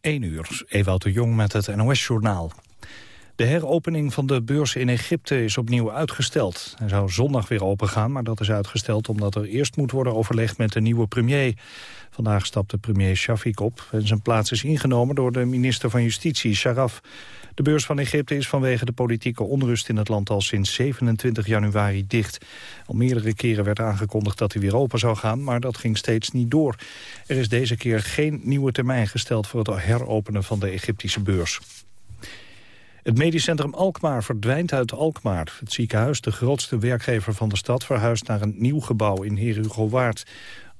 1 uur, Ewout de Jong met het NOS-journaal. De heropening van de beurs in Egypte is opnieuw uitgesteld. Hij zou zondag weer opengaan, maar dat is uitgesteld omdat er eerst moet worden overlegd met de nieuwe premier. Vandaag stapte premier Shafik op en zijn plaats is ingenomen door de minister van Justitie, Sharaf. De beurs van Egypte is vanwege de politieke onrust in het land al sinds 27 januari dicht. Al meerdere keren werd aangekondigd dat hij weer open zou gaan, maar dat ging steeds niet door. Er is deze keer geen nieuwe termijn gesteld voor het heropenen van de Egyptische beurs. Het medisch centrum Alkmaar verdwijnt uit Alkmaar. Het ziekenhuis, de grootste werkgever van de stad, verhuist naar een nieuw gebouw in Heer Waard.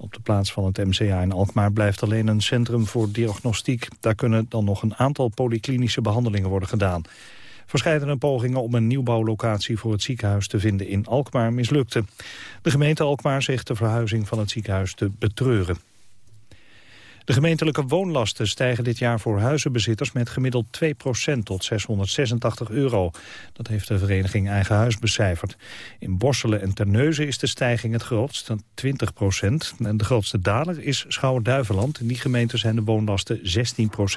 Op de plaats van het MCA in Alkmaar blijft alleen een centrum voor diagnostiek. Daar kunnen dan nog een aantal polyklinische behandelingen worden gedaan. Verscheidene pogingen om een nieuwbouwlocatie voor het ziekenhuis te vinden in Alkmaar mislukten. De gemeente Alkmaar zegt de verhuizing van het ziekenhuis te betreuren. De gemeentelijke woonlasten stijgen dit jaar voor huizenbezitters met gemiddeld 2% tot 686 euro. Dat heeft de vereniging Eigen Huis becijferd. In Borselen en Terneuzen is de stijging het grootst, 20% En de grootste daler is Schouwen-Duiveland. In die gemeente zijn de woonlasten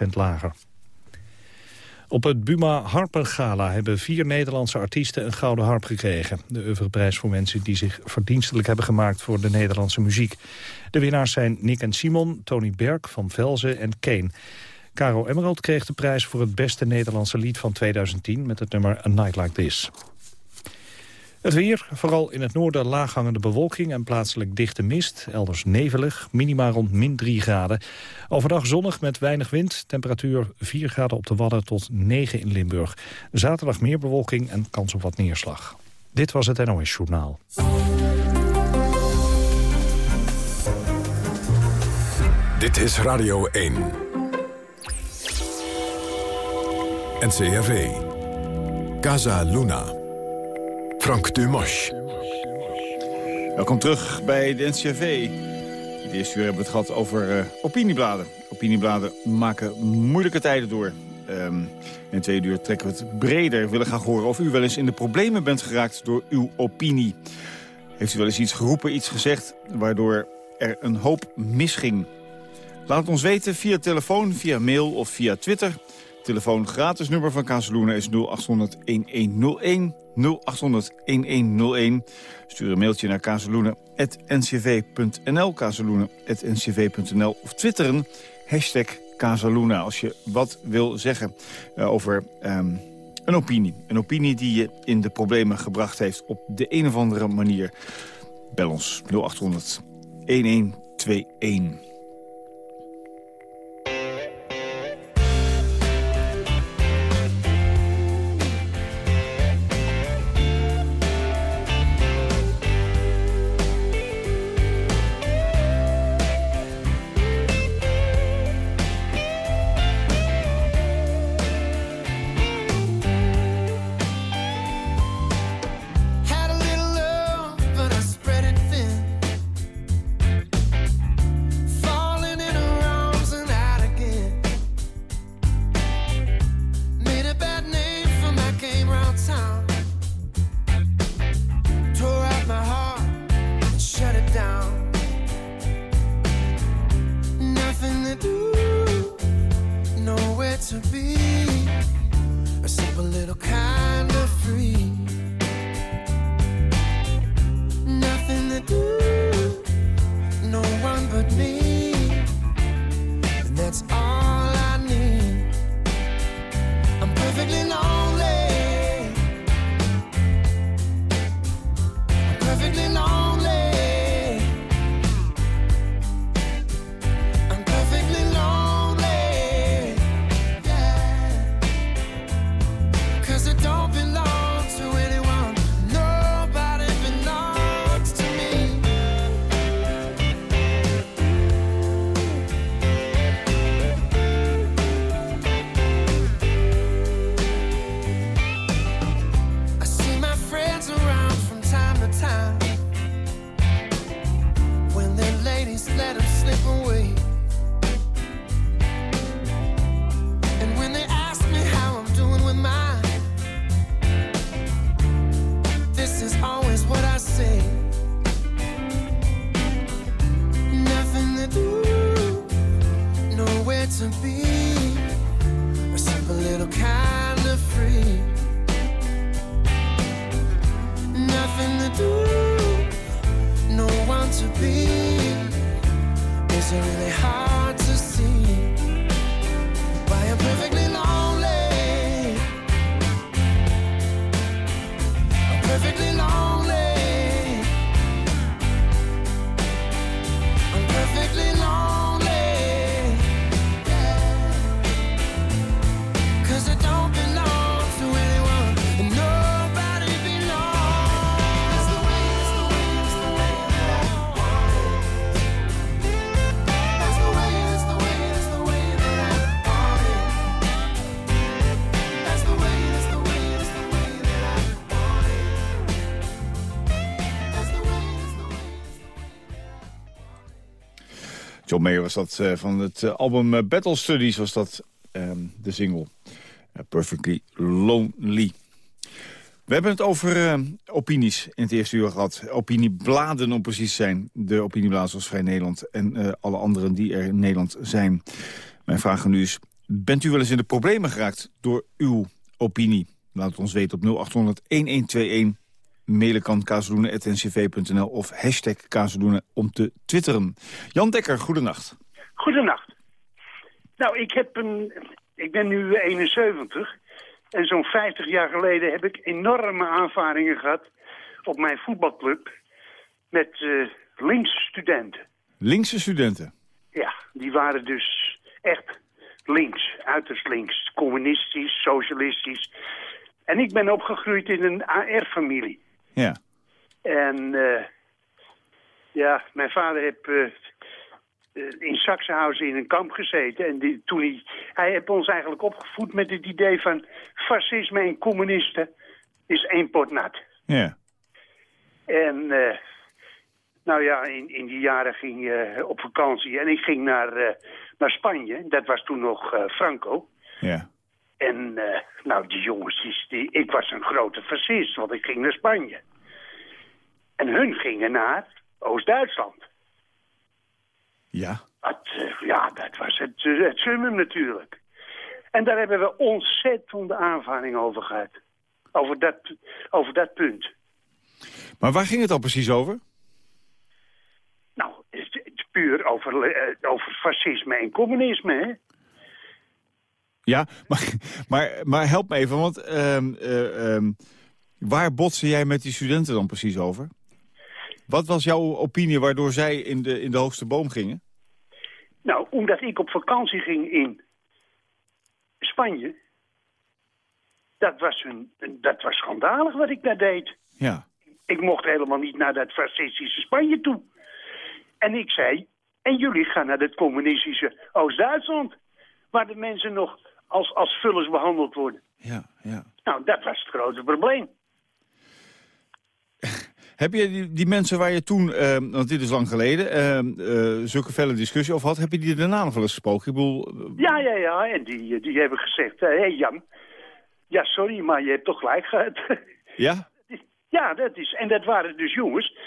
16% lager. Op het Buma Harpengala hebben vier Nederlandse artiesten een gouden harp gekregen. De oeuvreprijs voor mensen die zich verdienstelijk hebben gemaakt voor de Nederlandse muziek. De winnaars zijn Nick en Simon, Tony Berg, Van Velzen en Kane. Caro Emerald kreeg de prijs voor het beste Nederlandse lied van 2010 met het nummer A Night Like This. Het weer, vooral in het noorden laaghangende bewolking en plaatselijk dichte mist. Elders nevelig, minima rond min 3 graden. Overdag zonnig met weinig wind. Temperatuur 4 graden op de Wadden tot 9 in Limburg. Zaterdag meer bewolking en kans op wat neerslag. Dit was het NOS Journaal. Dit is Radio 1. NCRV. Casa Luna. Frank Dumas. Welkom terug bij de NCRV. De eerste uur hebben we het gehad over uh, opiniebladen. Opiniebladen maken moeilijke tijden door. Um, in het tweede uur trekken we het breder. We willen graag horen of u wel eens in de problemen bent geraakt door uw opinie. Heeft u wel eens iets geroepen, iets gezegd... waardoor er een hoop misging? Laat het ons weten via telefoon, via mail of via Twitter... Telefoon gratis nummer van Kazeloenen is 0800-1101. 0800-1101. Stuur een mailtje naar kazeloenen.ncv.nl. Kazeloenen.ncv.nl of twitteren. Hashtag als je wat wil zeggen uh, over um, een opinie. Een opinie die je in de problemen gebracht heeft op de een of andere manier. Bel ons 0800 1121. to be a simple little kind of free. Nothing to do, no one but me. Mayer was dat eh, van het eh, album eh, Battle Studies, was dat ehm, de single. Perfectly Lonely. We hebben het over opinies in het eerste uur gehad. Opiniebladen om precies te zijn. De opiniebladen zoals Vrij Nederland en alle anderen die er in Nederland zijn. Mijn vraag aan u is, bent u wel eens in de problemen geraakt door uw opinie? Laat het ons weten op 0800-1121. Mailen kan kazeloenen.ncv.nl of hashtag kazeloenen om te twitteren. Jan Dekker, goedenacht. Goedenacht. Nou, ik, heb een, ik ben nu 71 en zo'n 50 jaar geleden heb ik enorme aanvaringen gehad op mijn voetbalclub met eh linkse studenten. Linkse studenten. Ja, die waren dus echt links, uiterst links, communistisch, socialistisch. En ik ben opgegroeid in een AR-familie. Ja. En eh, ja, mijn vader heeft eh, eh, in Sachsenhausen in een kamp gezeten. En die, toen hij, hij heeft ons eigenlijk opgevoed met het idee van... fascisme en communisten is één pot nat. Ja. En eh, nou ja, in, in die jaren ging je op vakantie. En ik ging naar, naar Spanje. Dat was toen nog Franco. Ja. En eh, nou, die jongens, die, ik was een grote fascist, want ik ging naar Spanje. En hun gingen naar Oost-Duitsland. Ja. Dat, eh, ja, dat was het, het summum natuurlijk. En daar hebben we ontzettende aanvaring over gehad. Over dat, over dat punt. Maar waar ging het dan precies over? Nou, het, het is puur over, eh, over fascisme en communisme, hè? Ja, maar, maar, maar help me even, want ehm, eh, ehm, waar botste jij met die studenten dan precies over? Wat was jouw opinie waardoor zij in de, in de hoogste boom gingen? Nou, omdat ik op vakantie ging in Spanje. Dat was, een, dat was schandalig wat ik daar deed. Ja. Ik mocht helemaal niet naar dat fascistische Spanje toe. En ik zei, en jullie gaan naar het communistische Oost-Duitsland. Waar de mensen nog als, als vullers behandeld worden. Ja, ja. Nou, dat was het grote probleem. Heb je die, die mensen waar je toen, ehm, want dit is lang geleden, ehm, eh, zulke felle discussie over had, heb je die daarna nog wel eens gesproken? Ik bedoel, eh, Ja, ja, ja. En die, die hebben gezegd, hé hey Jan, ja sorry, maar je hebt toch gelijk gehad. ja? Ja, dat is. En dat waren dus jongens,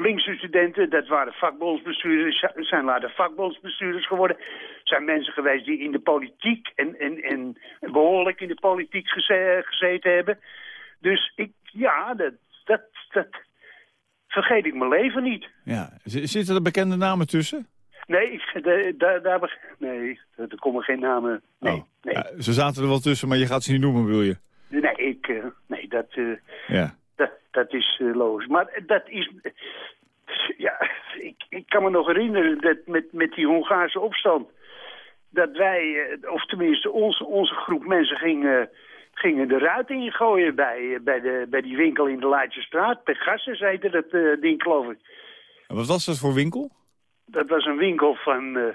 linkse studenten, dat waren vakbondsbestuurders, zijn later vakbondsbestuurders geworden. Zijn mensen geweest die in de politiek en, en, en behoorlijk in de politiek geze- gezeten hebben. Dus ik, ja, dat, dat, dat vergeet ik mijn leven niet. ja. Zitten er bekende namen tussen? Nee, ik, daar, daar, daar, beg- nee, er komen geen namen. Nee, Oh. nee, Ja, ze zaten er wel tussen, maar je gaat ze niet noemen, wil je? nee, ik, eh, nee dat, eh, Ja. Dat, is uh, logisch. Maar dat is... Ja, ik, ik kan me nog herinneren dat met, met die Hongaarse opstand... dat wij, eh, of tenminste onze, onze groep mensen gingen, gingen de ruit ingooien... Bij, eh, bij, de, bij die winkel in de Leidsestraat. Pegasus heette dat eh, ding, geloof ik. En wat was dat voor winkel? Dat was een winkel van... eh,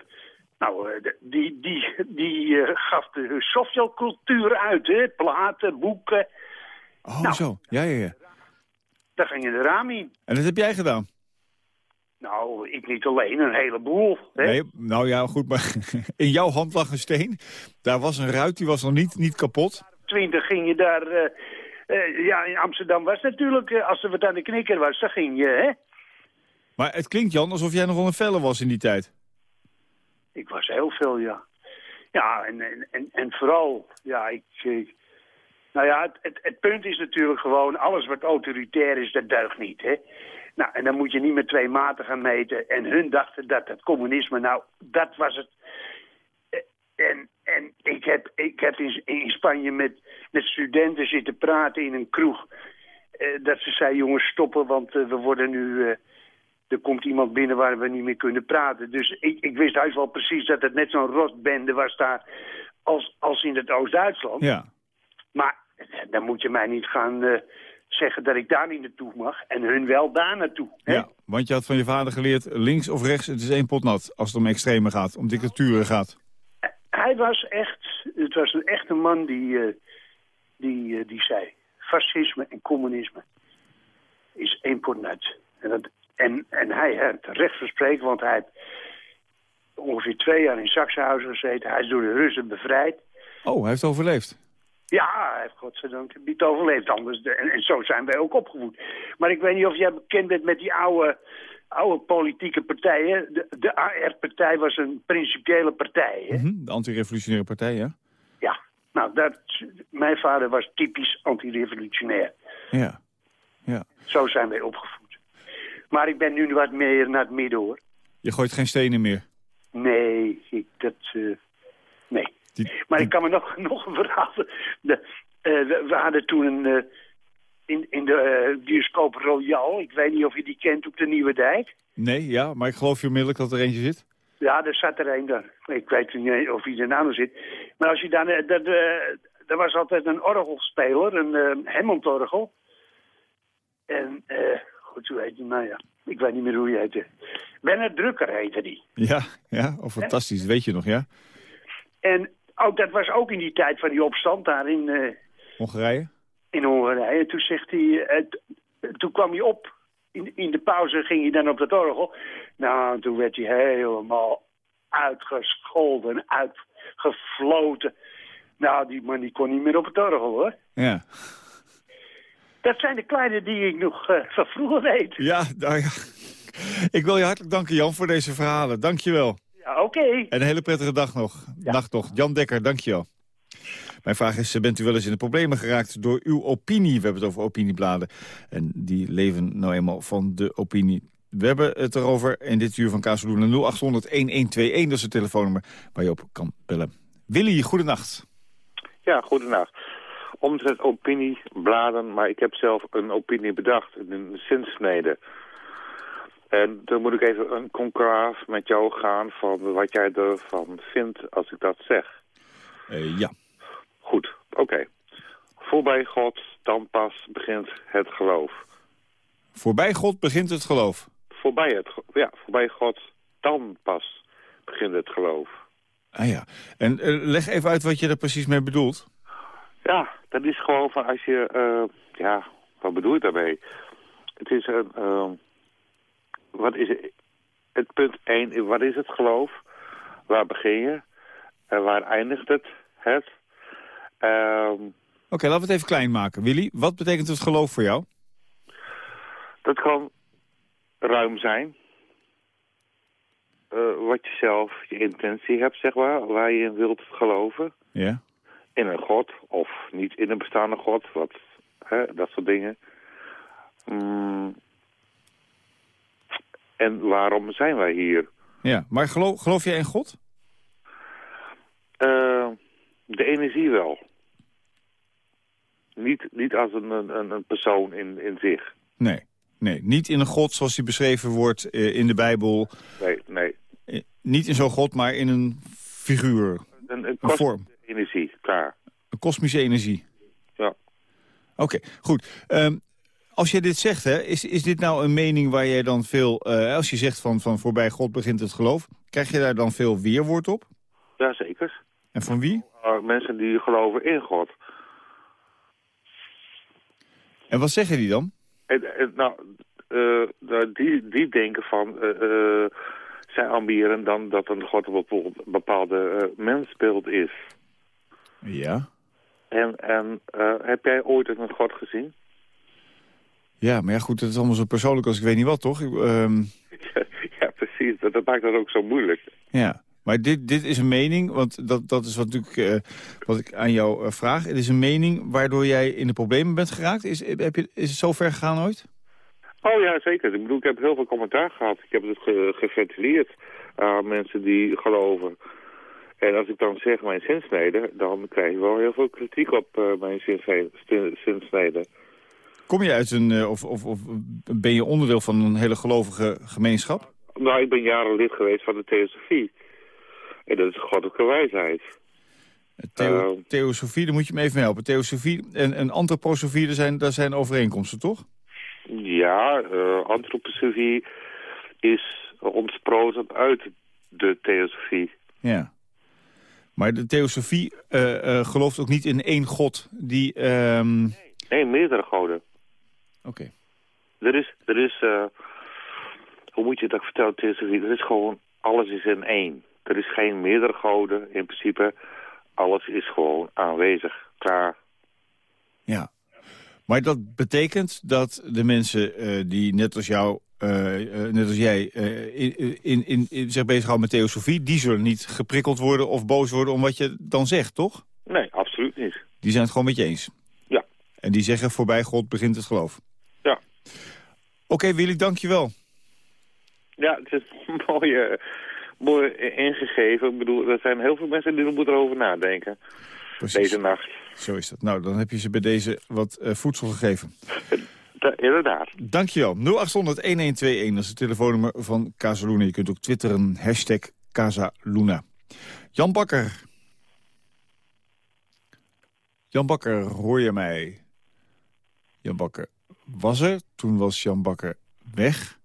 nou, eh, die, die, die eh, gaf de Sovjetcultuur uit, hè. Platen, boeken. Oh, Nou. zo. Ja, ja, ja. Daar gingen de ramen in. En dat heb jij gedaan? Nou, ik niet alleen, een heleboel. Hè? Nee, nou ja, goed, maar in jouw hand lag een steen. Daar was een ruit, die was nog niet, niet kapot. 20 ging je daar... eh, eh, ja, in Amsterdam was natuurlijk, eh, als er wat aan de knikker was, dan ging je, hè? Maar het klinkt, Jan, alsof jij nogal een felle was in die tijd. Ik was heel veel, ja. Ja, en, en, en, en vooral, ja, ik... eh, nou ja, het, het, het punt is natuurlijk gewoon, alles wat autoritair is, dat deugt niet, hè. Nou, en dan moet je niet met twee maten gaan meten. En hun dachten dat het communisme, nou, dat was het. En, en ik heb, ik heb in, in Spanje met, met studenten zitten praten in een kroeg. eh, dat ze zei, jongens, stoppen, want eh, we worden nu... eh, er komt iemand binnen waar we niet meer kunnen praten. Dus ik, ik wist heus wel precies dat het net zo'n rotbende was daar als, als in het Oost-Duitsland. Ja. Maar dan moet je mij niet gaan eh, zeggen dat ik daar niet naartoe mag. En hun wel daar naartoe. hè? ja, want je had van je vader geleerd, links of rechts, het is één pot nat. Als het om extreme gaat, om dictaturen gaat. Hij was echt, het was een echte man die, eh, die, eh, die zei... fascisme en communisme is één pot nut. En, dat, en, en hij had recht van spreken, want hij heeft ongeveer twee jaar in Saxenhuizen gezeten. Hij is door de Russen bevrijd. Oh, hij heeft overleefd. Ja, hij heeft godzijdank niet overleefd anders. En, en zo zijn wij ook opgevoed. Maar ik weet niet of jij bekend bent met die oude, oude politieke partijen. De, de AR-partij was een principiële partij. Hè? Mhm, De antirevolutionaire partij, ja? Ja, nou, dat, mijn vader was typisch antirevolutionair. Ja. ja. Zo zijn wij opgevoed. Maar ik ben nu wat meer naar het midden, hoor. Je gooit geen stenen meer. Nee, ik, dat... eh. Die- Maar ik kan me nog, nog een verhaal... De, eh, we, we hadden toen een... eh, in, in de eh, bioscoop Royal, ik weet niet of je die kent op de Nieuwe Dijk. Nee, ja, maar ik geloof je onmiddellijk dat er eentje zit. Ja, daar zat er een daar. Ik weet niet of hij er nou nog zit. Maar als je dan... dat, er was altijd een orgelspeler, een Hammond-orgel. En, eh goed, hoe heet hij nou ja? Ik weet niet meer hoe hij heette. Bernard Drukker heette die. Ja, ja, oh, fantastisch, weet je nog, ja? En oh, dat was ook in die tijd van die opstand daar in, eh, Hongarije? in Hongarije. En toen zegt hij... eh, toen kwam hij op. In, in de pauze ging hij dan op dat orgel. Nou, toen werd hij helemaal uitgescholden, uitgefloten. Nou, die man die kon niet meer op het orgel, hoor. Ja. Dat zijn de kleine die ik nog eh, van vroeger weet. Ja, nou ja. Ik wil je hartelijk danken, Jan, voor deze verhalen. Dank je wel. Ja, oké. En een hele prettige dag nog. Nacht nog. Jan Dekker, dank je wel. Mijn vraag is, bent u wel eens in de problemen geraakt door uw opinie? We hebben het over opiniebladen. En die leven nou eenmaal van de opinie. We hebben het erover in dit uur van Kazeluna 0800 1121. Dat is het telefoonnummer waar je op kan bellen. Willy, goedenacht. Ja, goedenacht. Omzet opiniebladen, maar ik heb zelf een opinie bedacht, een zinsnede. En dan moet ik even een conclave met jou gaan van wat jij ervan vindt als ik dat zeg. Eh, ja. Goed, oké. Voorbij God, dan pas begint het geloof. Voorbij God begint het geloof. Voorbij, het, ja, voorbij God, dan pas begint het geloof. Ah ja. En eh, leg even uit wat je er precies mee bedoelt. Ja, dat is gewoon van als je... eh, ja, wat bedoel je daarmee? Het is een... wat is het? Punt 1, wat is het geloof? Waar begin je? En waar eindigt het? Het? Ehm, Oké, laten we het even klein maken. Willy, wat betekent het geloof voor jou? dat kan ruim zijn. Eh, wat je zelf, je intentie hebt, zeg maar, waar je in wilt geloven. Ja. in een god of niet in een bestaande god, wat, hè, dat soort dingen. Mm. En waarom zijn wij hier? Ja, maar geloof, geloof jij in God? Eh, de energie wel. Niet, niet als een, een, een persoon in, in zich. Nee. Nee, niet in een God zoals die beschreven wordt eh, in de Bijbel. Nee, nee. Eh, niet in zo'n God, maar in een figuur, Een, een een kosmische vorm, energie, klaar. een kosmische energie. Ja. Oké, goed. Ehm, als je dit zegt, hè, is, is dit nou een mening waar jij dan veel... eh, als je zegt van, van voorbij God begint het geloof... krijg je daar dan veel weerwoord op? Jazeker. En van wie? Uh, mensen die geloven in God. En wat zeggen die dan? En, en, nou, eh, nou, die, die denken van... eh, zij ambiëren dan dat een God een bepaald- bepaalde mensbeeld is. Ja. En, en heb jij ooit een God gezien? Ja, maar ja, goed, het is allemaal zo persoonlijk als ik weet niet wat, toch? Ik, ehm, ja, precies. Dat, dat maakt het ook zo moeilijk. ja. Maar dit, dit is een mening, want dat, dat is wat, natuurlijk, eh, wat ik aan jou eh, vraag. Het is een mening waardoor jij in de problemen bent geraakt. Is, heb je, is het zo ver gegaan ooit? Oh ja, zeker. Ik bedoel, ik heb heel veel commentaar gehad. Ik heb het ge geventileerd aan mensen die geloven. En als ik dan zeg mijn zinsnede, dan krijg je wel heel veel kritiek op eh, mijn zinsnede. Kom je uit een, eh, of, of, of ben je onderdeel van een hele gelovige gemeenschap? Nou, ik ben jaren lid geweest van de theosofie. En dat is goddelijke wijsheid. Theo, Eh. theosofie, daar moet je me even mee helpen. Theosofie en, en antroposofie, daar zijn, daar zijn overeenkomsten, toch? Ja, eh antroposofie is ontsproten uit de theosofie. Ja. Maar de theosofie gelooft ook niet in één god die... ehm, Nee, meerdere goden. Oké. Er is, er is eh, hoe moet je dat vertellen, theosofie? Er is gewoon, alles is in één. Er is geen meerdere goden, in principe. Alles is gewoon aanwezig, klaar. Ja. Maar dat betekent dat de mensen eh, die net als jou, eh, net als jij, in, in, in, in, zich bezighouden met theosofie... die zullen niet geprikkeld worden of boos worden om wat je dan zegt, toch? Nee, absoluut niet. Die zijn het gewoon met je eens. Ja. En die zeggen voorbij God begint het geloof. Oké, Willy, dank je wel. Ja, het is mooi, mooi ingegeven. Ik bedoel, er zijn heel veel mensen die er moeten over nadenken. Precies. Deze nacht. Zo is dat. Nou, dan heb je ze bij deze wat eh, voedsel gegeven. Da- inderdaad. Dankjewel. 0800-1121, dat is het telefoonnummer van Casaluna. Je kunt ook twitteren, hashtag Casaluna. Jan Bakker. Jan Bakker, hoor je mij? Jan Bakker was er, toen was Jan Bakker weg.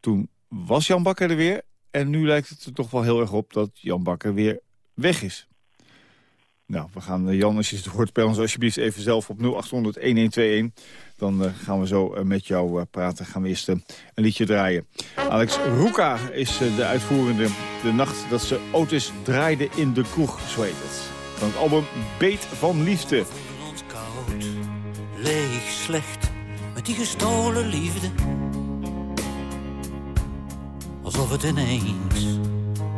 Toen was Jan Bakker er weer. En nu lijkt het er toch wel heel erg op dat Jan Bakker weer weg is. Nou, we gaan, eh, Jan, als je het hoort, spel ons alsjeblieft even zelf op 0800-1121. Dan eh, gaan we zo eh, met jou praten. Gaan we eerst een liedje draaien. Alex Roeka is de uitvoerende. De nacht dat ze Otis draaide in de kroeg, zo heet het. Van het album Beet van Liefde. koud, leeg, slecht, met die gestolen liefde. Alsof het ineens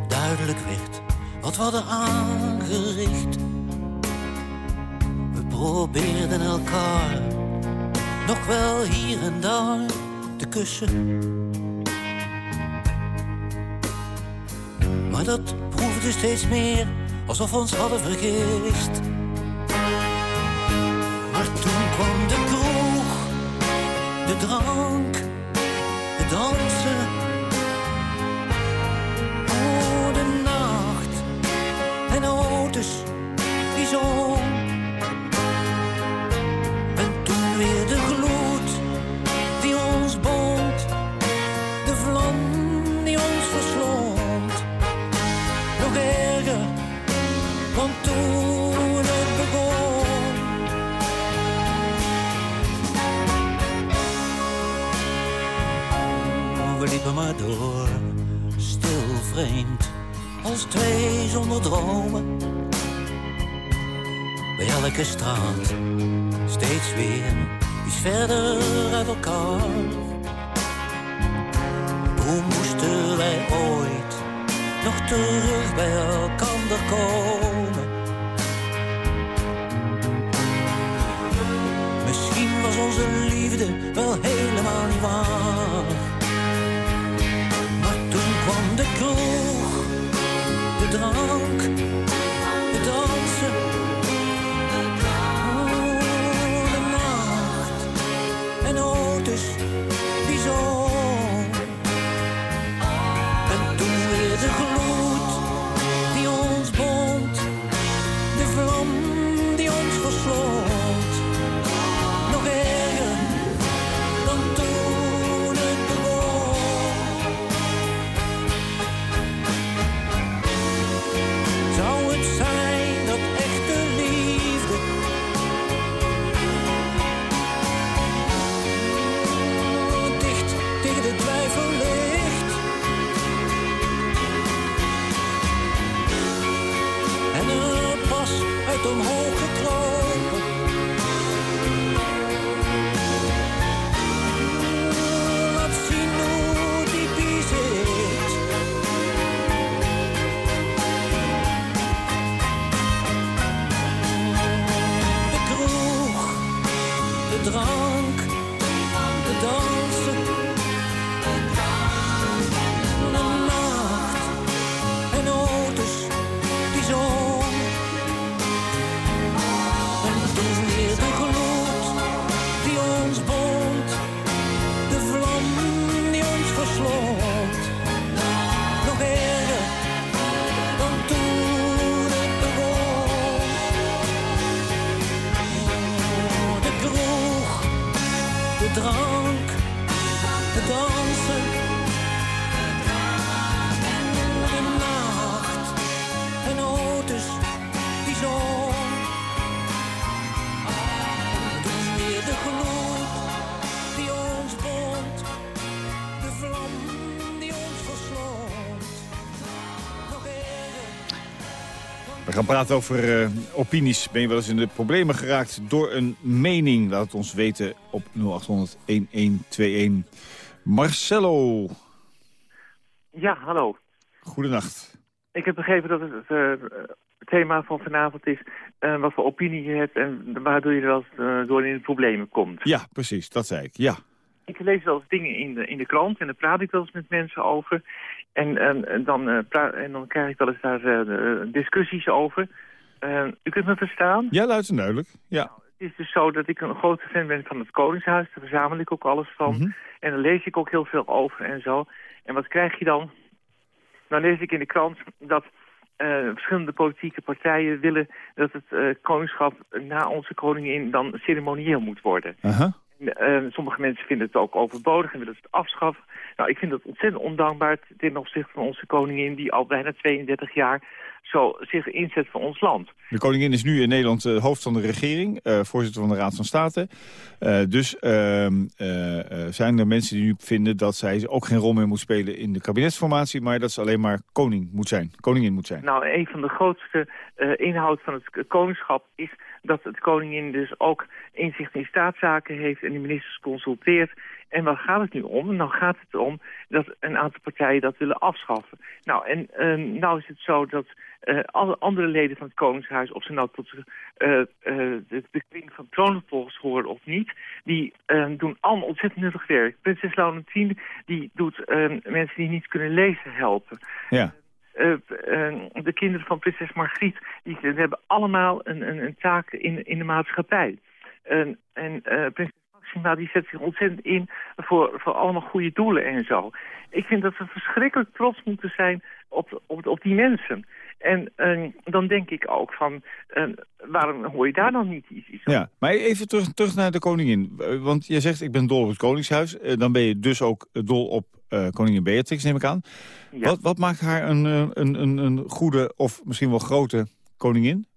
duidelijk werd wat we hadden aangericht. We probeerden elkaar nog wel hier en daar te kussen. Maar dat proefde steeds meer alsof we ons hadden vergist. Maar toen kwam de drank, het dansen. Oh, de nacht en Otis die zong. Door, stil vreemd, als twee zonder dromen. Bij elke straat, steeds weer iets verder uit elkaar. Hoe moesten wij ooit nog terug bij elkander komen? dansen. De nacht en auto's die zon. Dus de gloed die ons bond. De vlam die ons verslond. Nog. We gaan praten over eh, opinies. Ben je wel eens in de problemen geraakt door een mening? Laat het ons weten op 0800 1121. Marcelo, Ja, hallo. goedenacht. Ik heb begrepen dat het eh, het thema van vanavond is eh, wat voor opinie je hebt en waardoor je er wel eens eh, door in de problemen komt. Ja, precies, dat zei ik. Ja. Ik lees wel eens dingen in de, in de krant en daar praat ik wel eens met mensen over. En, dan, en dan krijg ik wel eens daar discussies over. U kunt me verstaan? Ja, luid en duidelijk. Ja. Het is dus zo dat ik een grote fan ben van het Koningshuis. Daar verzamel ik ook alles van. Mhm. En daar lees ik ook heel veel over en zo. En wat krijg je dan? Dan lees ik in de krant dat eh, verschillende politieke partijen willen dat het eh, koningschap na onze koningin dan ceremonieel moet worden. Aha. En, eh, sommige mensen vinden het ook overbodig en willen het afschaffen. Nou, ik vind het ontzettend ondankbaar ten opzichte van onze koningin... die al bijna 32 jaar zo zich inzet voor ons land. De koningin is nu in Nederland eh, hoofd van de regering, eh, voorzitter van de Raad van State. Eh, dus ehm, eh, eh, zijn er mensen die nu vinden dat zij ook geen rol meer moet spelen in de kabinetsformatie, maar dat ze alleen maar koning moet zijn, koningin moet zijn. Nou, een van de grootste inhoud van het koningschap is dat het koningin dus ook inzicht in staatszaken heeft en de ministers consulteert. En waar gaat het nu om? Nou gaat het erom dat een aantal partijen dat willen afschaffen. Nou, en eh, nou is het zo dat eh, alle andere leden van het Koningshuis, of ze nou tot de, de kring van troonopvolgers horen of niet, die eh, doen allemaal ontzettend nuttig werk. Prinses Laurentien die doet eh, mensen die niet kunnen lezen helpen. Ja. Eh, de kinderen van prinses Margriet, die hebben allemaal een, een, een taak in, in de maatschappij. En, en eh, prinses Maxima die zet zich ontzettend in voor, voor allemaal goede doelen en zo. Ik vind dat we verschrikkelijk trots moeten zijn op, op, op die mensen. En eh, dan denk ik ook van, eh, waarom hoor je daar dan niet iets, iets Ja, maar even terug, terug naar de koningin. Eh, Want jij zegt, ik ben dol op het koningshuis. Eh, Dan ben je dus ook dol op eh, koningin Beatrix, neem ik aan. Ja. Wat, wat maakt haar een, eh, een, een, een goede of misschien wel grote koningin?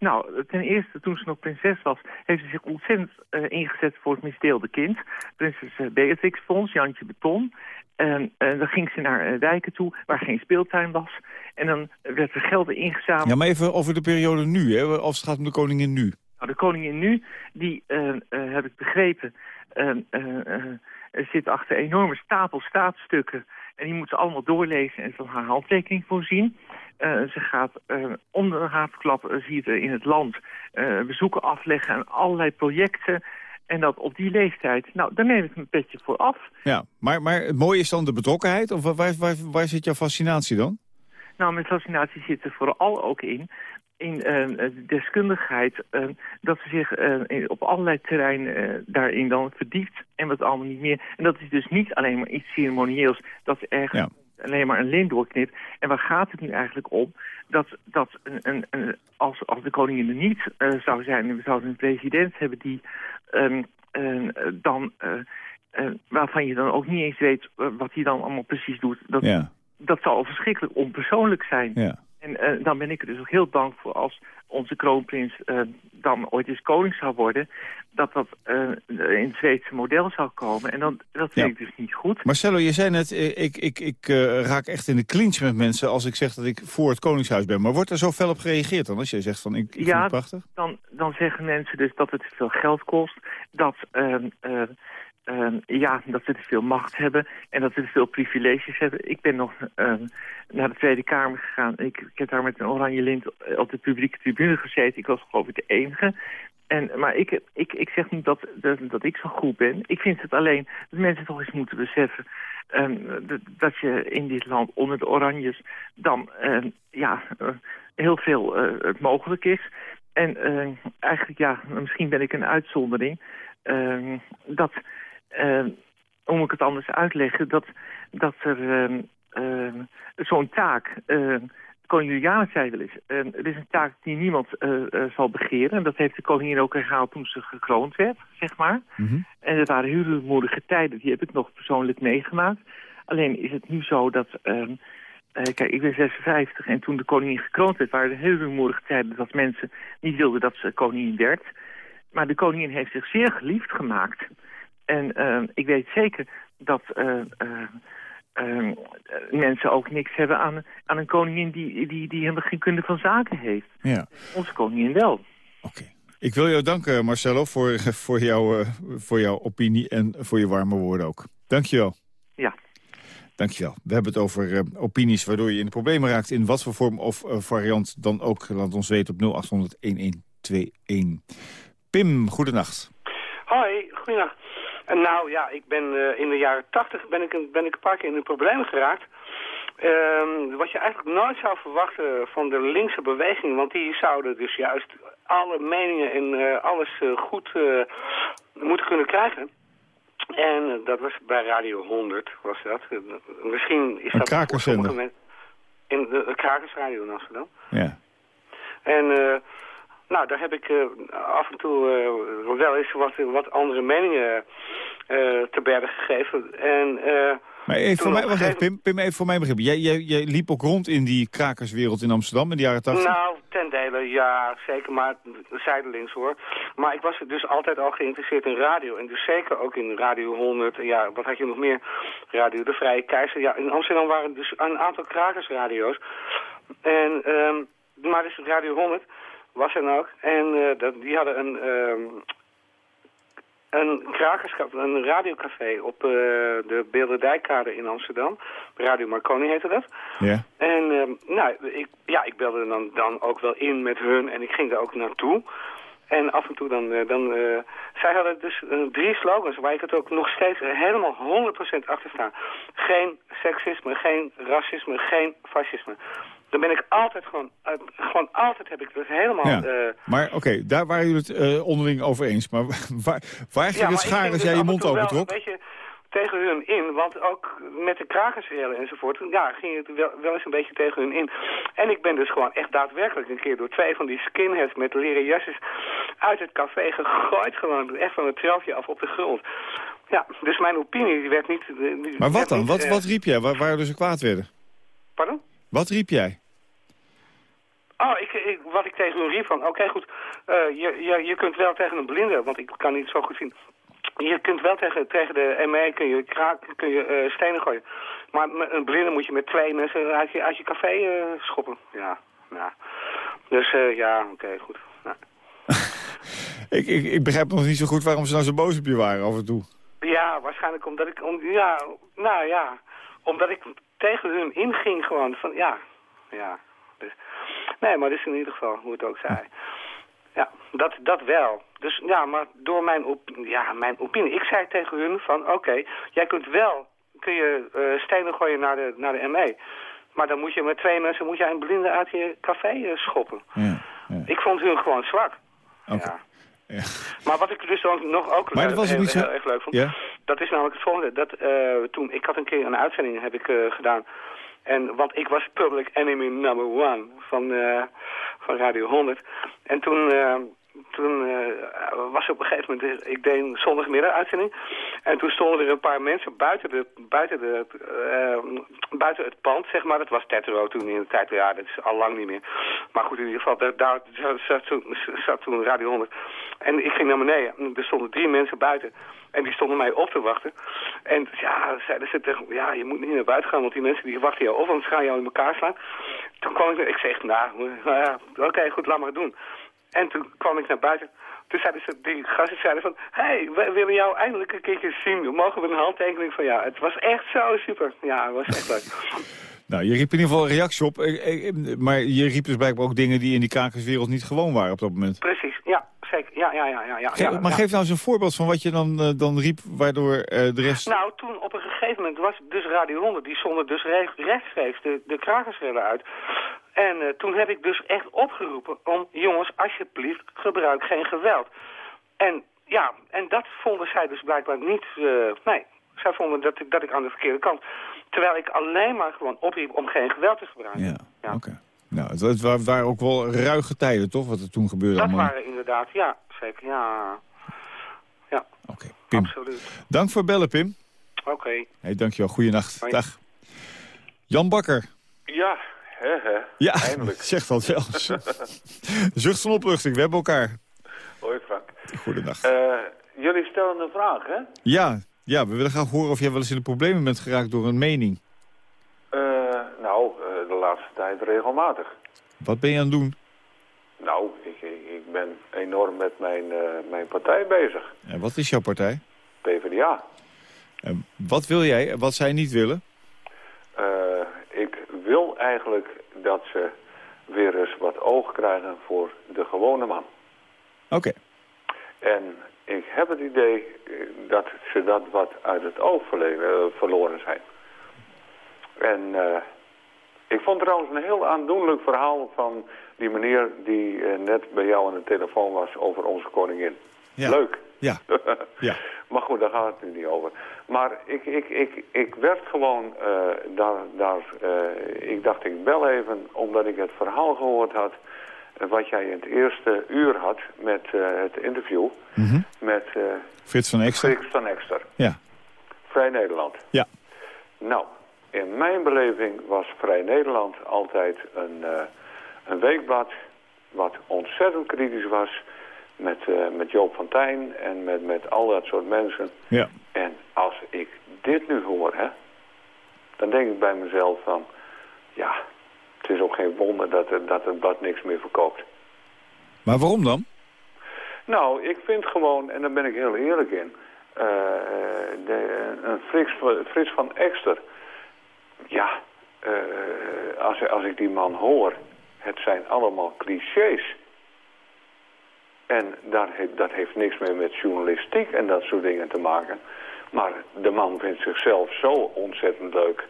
Nou, ten eerste, toen ze nog prinses was, heeft ze zich ontzettend eh, ingezet voor het misdeelde kind. Prinses eh, Beatrix Fonds, Jantje Beton. En eh, dan ging ze naar wijken toe waar geen speeltuin was. En dan werd er geld ingezameld. Ja, maar even over de periode nu, hè, als het gaat om de koningin nu. Nou, de koningin nu, die heb ik begrepen, zit achter enorme stapel staatsstukken. En die moet ze allemaal doorlezen en van haar handtekening voorzien. Eh, ze gaat eh onder haar klap, eh, zie je in het land, bezoeken afleggen aan allerlei projecten. En dat op die leeftijd, nou, daar neem ik een petje voor af. Ja, maar, maar het mooie is dan de betrokkenheid? Of waar, waar, waar zit jouw fascinatie dan? Nou, mijn fascinatie zit er vooral ook in, in de deskundigheid, dat ze zich in- op allerlei terreinen daarin dan verdiept en wat allemaal niet meer. En dat is dus niet alleen maar iets ceremonieels, dat ze ergens Ja. Alleen maar een lint doorknipt. En waar gaat het nu eigenlijk om? Dat, dat een, een, een- als, als de koningin er niet eh, zou zijn en we zouden een president hebben die eh, dan... eh, waarvan je dan ook niet eens weet wat hij dan allemaal precies doet. Dat, Ja, dat zou verschrikkelijk onpersoonlijk zijn. ja. En eh, dan ben ik er dus ook heel bang voor als onze kroonprins eh, dan ooit eens koning zou worden... dat dat eh, in het Zweedse model zou komen. En dan, dat vind Ja. ik dus niet goed. Marcelo, je zei net, ik, ik, ik raak echt in de clinch met mensen als ik zeg dat ik voor het koningshuis ben. Maar wordt er zo fel op gereageerd dan? Als jij zegt van, ik, ik vind Ja, het prachtig? Dan, dan zeggen mensen dus dat het veel geld kost. Dat, ehm, eh, ehm, ja, dat ze te veel macht hebben en dat ze te veel privileges hebben. Ik ben nog ehm, naar de Tweede Kamer gegaan. Ik, ik heb daar met een oranje lint op de publieke tribune gezeten. Ik was geloof ik de enige. En, maar ik, ik, ik zeg niet dat, dat, dat ik zo goed ben. Ik vind het alleen dat mensen toch eens moeten beseffen... ehm, dat, je in dit land onder de oranjes dan ja, eh, heel veel eh, mogelijk is. En eigenlijk, ja, misschien ben ik een uitzondering. dat, ehm, hoe moet ik het anders uitleggen, dat, dat er ehm, ehm, zo'n taak... ehm, Koning Juliana zei wel eens, ehm, er is een taak die niemand eh, eh, zal begeren. En dat heeft de koningin ook herhaald toen ze gekroond werd, zeg maar. Mhm. En het waren heel rumoerige tijden, die heb ik nog persoonlijk meegemaakt. Alleen is het nu zo dat... ehm, eh, kijk, ik ben 56 en toen de koningin gekroond werd... waren er heel rumoerige tijden dat mensen niet wilden dat ze koningin werd. Maar de koningin heeft zich zeer geliefd gemaakt. En ehm, ik weet zeker dat... eh, eh, ehm, eh, mensen ook niks hebben aan, aan een koningin die, die, die helemaal geen kunde van zaken heeft. Ja, Onze koningin wel. oké. Ik wil jou danken, Marcelo, voor, voor, jouw, eh, voor jouw opinie en voor je warme woorden ook. Dank je wel. Ja. Dankjewel. We hebben het over eh, opinies waardoor je in de problemen raakt... in wat voor vorm of variant dan ook. Laat ons weten op 0800-1121. Pim, goedenacht. Hoi, goeienacht. Nou ja, ik ben eh, in de jaren tachtig ben ik, een- ben ik een paar keer in de problemen geraakt. Ehm, wat je eigenlijk nooit zou verwachten van de linkse beweging. Want die zouden dus juist alle meningen en eh, alles eh, goed moeten kunnen krijgen. En dat was bij Radio 100, was dat. Misschien is Een dat krakerzender. sommige mensen... In Krakersradio Amsterdam. Ja. En eh, nou, daar heb ik eh, af en toe eh, wel eens wat, wat andere meningen eh, te berden gegeven. En, Maar even voor mij, wacht even, Pim, Pim, even voor mij begrippen. Jij, jij, jij liep ook rond in die krakerswereld in Amsterdam in de jaren 80? Nou, ten dele, ja, zeker, maar zijdelings hoor. Maar ik was dus altijd al geïnteresseerd in radio. En dus zeker ook in Radio 100. En ja, wat had je nog meer? Radio De Vrije Keizer. Ja, in Amsterdam waren dus een aantal krakersradio's. En, ehm, maar dus Radio 100 was er ook. En eh, dat, die hadden een... ehm, een krakerschap, een radiocafé op eh, de Beelderdijkkade in Amsterdam. Radio Marconi heette dat. Ja. En ehm, nou, ik, ja, ik belde dan, dan ook wel in met hun en ik ging daar ook naartoe. En af en toe dan, eh, dan zij hadden dus drie slogans waar ik het ook nog steeds helemaal 100% achter sta. Geen seksisme, geen racisme, geen fascisme. Dan ben ik altijd gewoon, eh, gewoon altijd heb ik het helemaal... Ja. eh, Maar oké, daar waren jullie het eh, onderling over eens. Maar waar, waar ging maar het schaar als dus jij je mond opentrok? een beetje tegen hun in, want ook met de krakersrellen enzovoort, ja, ging het wel, wel eens een beetje tegen hun in. En ik ben dus gewoon echt daadwerkelijk een keer door twee van die skinheads met leren jasjes uit het café gegooid, gewoon echt van het trapje af op de grond. Ja, dus mijn opinie werd niet... die Maar wat dan? niet, Wat, eh, wat riep jij? Waar, waar ze kwaad werden? Pardon? Wat riep jij? Oh, ik, ik, wat ik tegen hun riep van, oké goed, eh, je, je, je kunt wel tegen een blinde, want ik kan niet zo goed zien. Je kunt wel tegen, tegen de ME kun je, kraak, kun je eh, stenen gooien. Maar een blinde moet je met twee mensen uit je, uit je café eh, schoppen. Ja, ja. Dus ja, oké, goed. Nou. Ik, ik, ik begrijp nog niet zo goed waarom ze nou zo boos op je waren af en toe. Ja, waarschijnlijk omdat ik, om, ja, nou ja, omdat ik tegen hun inging gewoon van, ja, ja. Nee, maar dat is in ieder geval hoe het ook zei. Ja, dat, dat wel. Dus ja, maar door mijn, op, ja, mijn opinie. Ik zei tegen hun van, oké, jij kunt wel, kun je eh, stenen gooien naar de, naar de ME. Maar dan moet je met twee mensen, moet jij een blinde uit je café eh, schoppen. Ja, ja. Ik vond hun gewoon zwak. Oké. Ja. Ja. Maar wat ik dus dan nog ook Maar dat was heel, niet zo- heel erg leuk vond, Ja? dat is namelijk het volgende. Dat, eh, toen, ik had een keer een uitzending heb ik, gedaan. En, want ik was public enemy number one van, eh, van Radio 100. En toen, eh, toen eh, was op een gegeven moment, ik deed een zondagmiddag uitzending. En toen stonden er een paar mensen buiten, de, buiten, de, eh, buiten het pand, zeg maar. Dat was Tetro toen in de tijd, ja, dat is al lang niet meer. Maar goed, in ieder geval, daar, zat, toen, zat toen Radio 100. En ik ging naar beneden. En Er stonden drie mensen buiten. En die stonden mij op te wachten. En ja, zeiden ze tegen ja, je moet niet naar buiten gaan, want die mensen die wachten jou op, want gaan jou in elkaar slaan. Toen kwam ik, ik zeg, nou, nou ja, oké, goed, laat maar doen. En toen kwam ik naar buiten. Toen zeiden ze, die gasten zeiden van, hé, hey, we willen jou eindelijk een keertje zien. Mogen we een handtekening van jou? Het was echt zo super. Ja, het was echt leuk. Nou, je riep in ieder geval een reactie op. eh, eh, Maar je riep dus blijkbaar ook dingen die in die krakerswereld niet gewoon waren op dat moment. Precies, ja, zeker. Ja, ja, ja, ja. ja, Ge- maar ja. geef nou eens een voorbeeld van wat je dan, eh, dan riep, waardoor eh, de rest... Nou, toen op een gegeven moment was dus Radio 100, die zonden dus re- rechtstreeks de, de krakersrellen uit. En eh, toen heb ik dus echt opgeroepen om, jongens, alsjeblieft, gebruik geen geweld. En ja, en dat vonden zij dus blijkbaar niet, eh, nee, zij vonden dat ik, dat ik aan de verkeerde kant. Terwijl ik alleen maar gewoon opriep om geen geweld te gebruiken. Ja, Ja. oké. Nou, het, het wa- waren ook wel ruige tijden, toch, wat er toen gebeurde Dat allemaal. waren inderdaad, ja, zeker, ja. Ja, Oké, Pim. absoluut. Dank voor bellen, Pim. Oké. Hey, dankjewel, goeienacht. Dag. Jan Bakker. Ja, Ja, Eindelijk. zeg dat zelfs. Zucht van opluchting, we hebben elkaar. Hoi Frank. Goedendag. Eh, jullie stellen een vraag, hè? Ja, Ja, we willen graag horen of jij wel eens in de problemen bent geraakt door een mening. Eh, nou, eh, de laatste tijd regelmatig. Wat ben je aan het doen? Nou, ik, ik, ik ben enorm met mijn, mijn partij bezig. En wat is jouw partij? PvdA. En wat wil jij en wat zij niet willen? Wil eigenlijk dat ze weer eens wat oog krijgen voor de gewone man. Oké. En ik heb het idee eh, dat ze dat wat uit het oog eh, verloren zijn. En eh, ik vond trouwens een heel aandoenlijk verhaal van die meneer die net bij jou aan de telefoon was over onze koningin. Ja. Leuk. Ja. ja. Maar goed, daar gaat het nu niet over. Maar ik, ik, ik, ik werd gewoon eh, daar... daar eh, ik dacht, ik bel even, omdat ik het verhaal gehoord had... eh, wat jij in het eerste uur had met het interview... met eh Frits van Ekster? Frits van Ekster. Ja. Vrij Nederland. Ja. Nou, in mijn beleving was Vrij Nederland altijd een, een weekblad... wat ontzettend kritisch was met, eh, met Joop van Tijn en met, met al dat soort mensen. Ja. En als ik dit nu hoor, hè, dan denk ik bij mezelf van... ja, het is ook geen wonder dat, het- dat het blad niks meer verkoopt. Maar waarom dan? Nou, ik vind gewoon, en daar ben ik heel eerlijk in... eh, de, een Frits, Frits van Ekster... ja, eh, als, als ik die man hoor... het zijn allemaal clichés... En daar heeft, dat heeft niks meer met journalistiek en dat soort dingen te maken. Maar de man vindt zichzelf zo ontzettend leuk.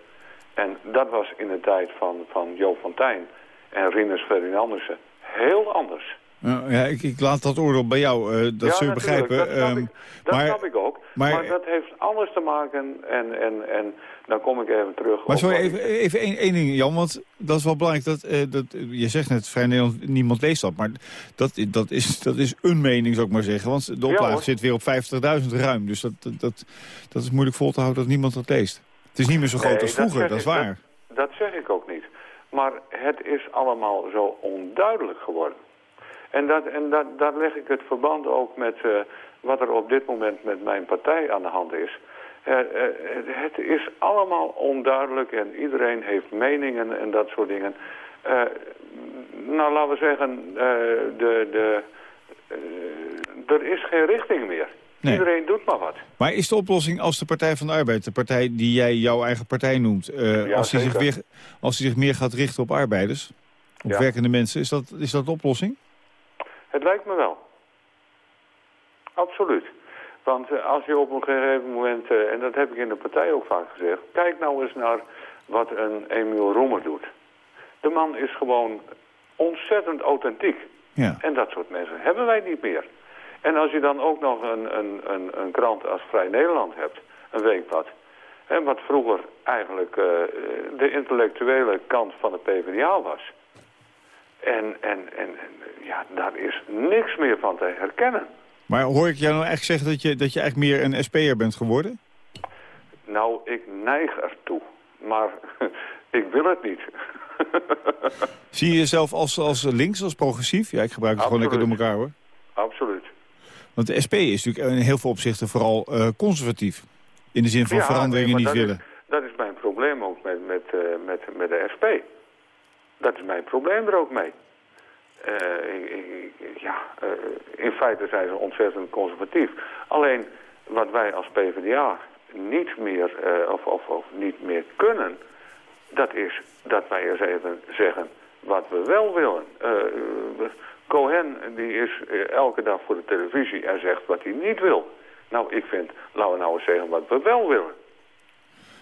En dat was in de tijd van, van Joop van Tijn en Rinus Ferdinandussen heel anders. Ja, ik, ik laat dat oordeel bij jou, eh, dat Ja, zul je begrijpen. Dat, snap, Ehm, ik, dat maar, snap ik ook. maar- Maar, dat heeft alles te maken en, en, en dan kom ik even terug maar sorry, even, even één, één ding, Jan, want dat is wel belangrijk. Dat, eh, dat, je zegt net, Vrij Nederland, niemand leest dat. Maar dat, dat, is, dat is een mening, zou ik maar zeggen. Want de oplage zit weer op 50.000 ruim. Dus dat, dat, dat, is moeilijk vol te houden dat niemand dat leest. Het is niet meer zo groot Nee, als vroeger, dat is waar. Dat, dat zeg ik ook niet. Maar het is allemaal zo onduidelijk geworden. En, dat, en dat, daar leg ik het verband ook met eh, wat er op dit moment met mijn partij aan de hand is. Eh, eh, het is allemaal onduidelijk en iedereen heeft meningen en dat soort dingen. Nou, laten we zeggen, de, de, er is geen richting meer. Nee. Iedereen doet maar wat. Maar is de oplossing als de Partij van de Arbeid, de partij die jij jouw eigen partij noemt... Ja, als, die zich weer, als die zich meer gaat richten op arbeiders, op Ja. werkende mensen... Is dat, is dat de oplossing? Het lijkt me wel. Absoluut. Want eh, als je op een gegeven moment, eh, en dat heb ik in de partij ook vaak gezegd... kijk nou eens naar wat een Emiel Roemer doet. De man is gewoon ontzettend authentiek. Ja. En dat soort mensen hebben wij niet meer. En als je dan ook nog een, een, een, een krant als Vrij Nederland hebt, een weekblad... En wat vroeger eigenlijk eh, de intellectuele kant van de PvdA was... En, en, en, en, ja, daar is niks meer van te herkennen. Maar hoor ik jou nou echt zeggen dat je, dat je eigenlijk meer een SP'er bent geworden? Nou, ik neig ertoe. Maar ik wil het niet. Zie je jezelf als, als links, als progressief? Ja, ik gebruik het gewoon lekker door elkaar hoor. Absoluut. Want de SP is natuurlijk in heel veel opzichten vooral eh, conservatief. In de zin van Ja, veranderingen nee, niet dat willen. Is, dat is mijn probleem ook met, met, eh, met, met de SP. Dat is mijn probleem er ook mee. Eh, ik- ik- ik- ja, eh, in feite zijn ze ontzettend conservatief. Alleen wat wij als PvdA niet meer, eh, of, of, of niet meer kunnen... dat is dat wij eens even zeggen wat we wel willen. Cohen die is elke dag voor de televisie en zegt wat hij niet wil. Nou, ik vind, laten we nou eens zeggen wat we wel willen.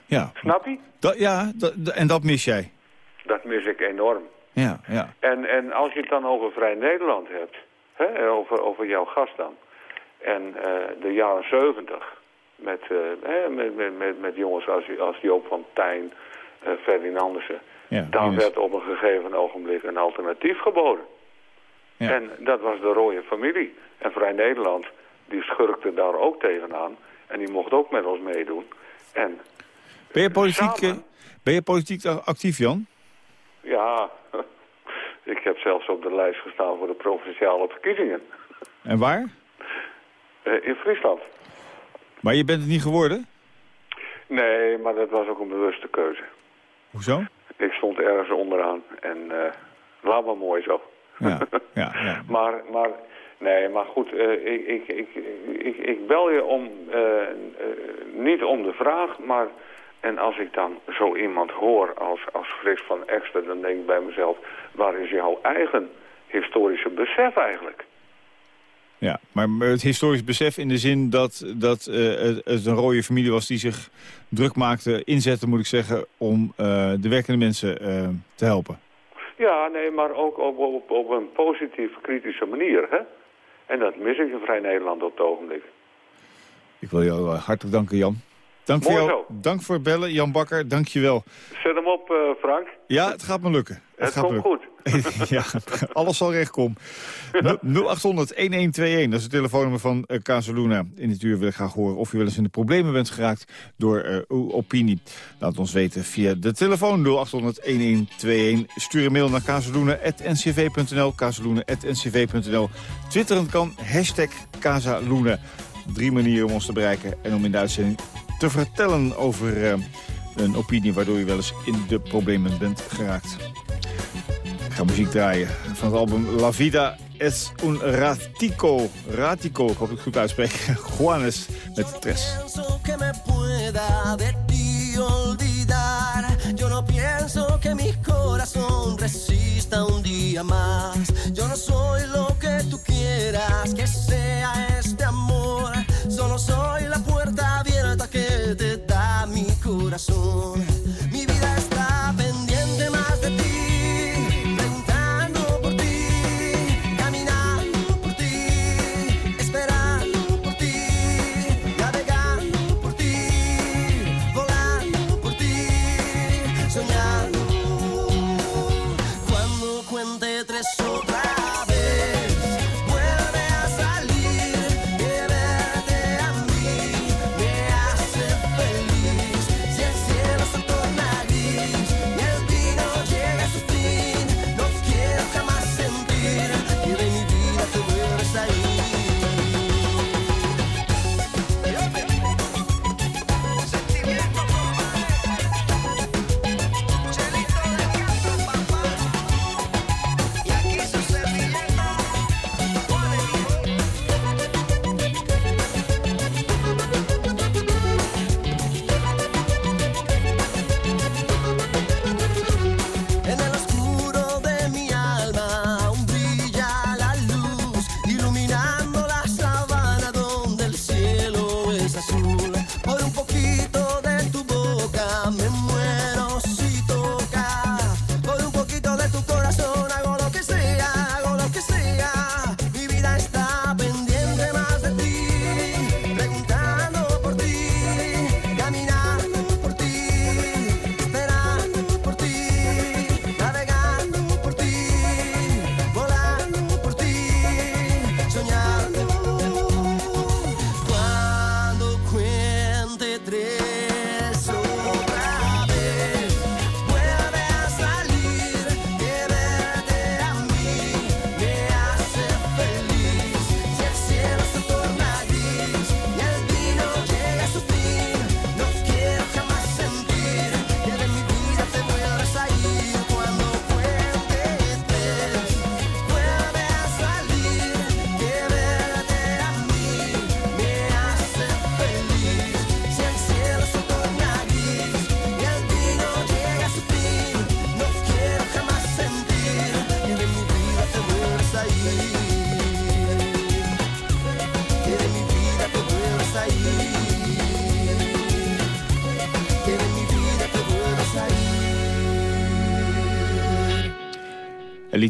Ja, Snap je? ja en dat mis jij. Dat mis ik enorm. Ja, ja. En, en als je het dan over Vrij Nederland hebt, hè, over, over jouw gast dan, en eh, de jaren zeventig, met, eh, hè, met, met, met, met jongens als, als Joop van Tijn, eh Ferdinandussen, ja Ines. werd op een gegeven ogenblik een alternatief geboden. Ja. En dat was de rode familie. En Vrij Nederland, die schurkte daar ook tegenaan. En die mocht ook met ons meedoen. En Ben je politiek, Samen. ben je politiek actief, Jan? Ja, ik heb zelfs op de lijst gestaan voor de provinciale verkiezingen. En waar? Eh, in Friesland. Maar je bent het niet geworden? Nee, maar dat was ook een bewuste keuze. Hoezo? Ik stond ergens onderaan en eh laat maar mooi zo. Ja, ja, ja. Maar, maar, nee, maar goed, eh, ik, ik, ik, ik, bel je om, niet om de vraag, maar... En als ik dan zo iemand hoor als, als Frits van Ekster, dan denk ik bij mezelf... waar is jouw eigen historische besef eigenlijk? Ja, maar het historisch besef in de zin dat, dat eh, het, een rode familie was die zich druk maakte, inzette moet ik zeggen, om eh, de werkende mensen eh, te helpen. Ja, nee, maar ook op, op, op een positief kritische manier, hè? En dat mis ik in Vrij Nederland op het ogenblik. Ik wil jou hartelijk danken, Jan. Dank voor, Mooi jou, zo. dank voor het bellen, Jan Bakker. Dank je wel. Zet hem op, eh, Frank. Ja, het gaat me lukken. Het gaat komt lukken. ja, alles zal recht komen. 0800-1121, dat is het telefoonnummer van uh, Casaluna. In dit uur wil ik graag horen of u wel eens in de problemen bent geraakt door uh, uw opinie. Laat ons weten via de telefoon 0800-1121. Stuur een mail naar casaluna.ncv.nl, casaluna.ncv.nl. Twitteren kan, hashtag Casaluna. Drie manieren om ons te bereiken en om in de uitzending te vertellen over uh, een opinie... waardoor u wel eens in de problemen bent geraakt. Ik ga muziek draaien van het album La Vida es un ratico. Ratico, ik hoop ik het goed uitspreek. Juanes met Tres. Yo no pienso que mi corazón resista más. Yo no soy lo que tú quieras que sea este amor. Solo soy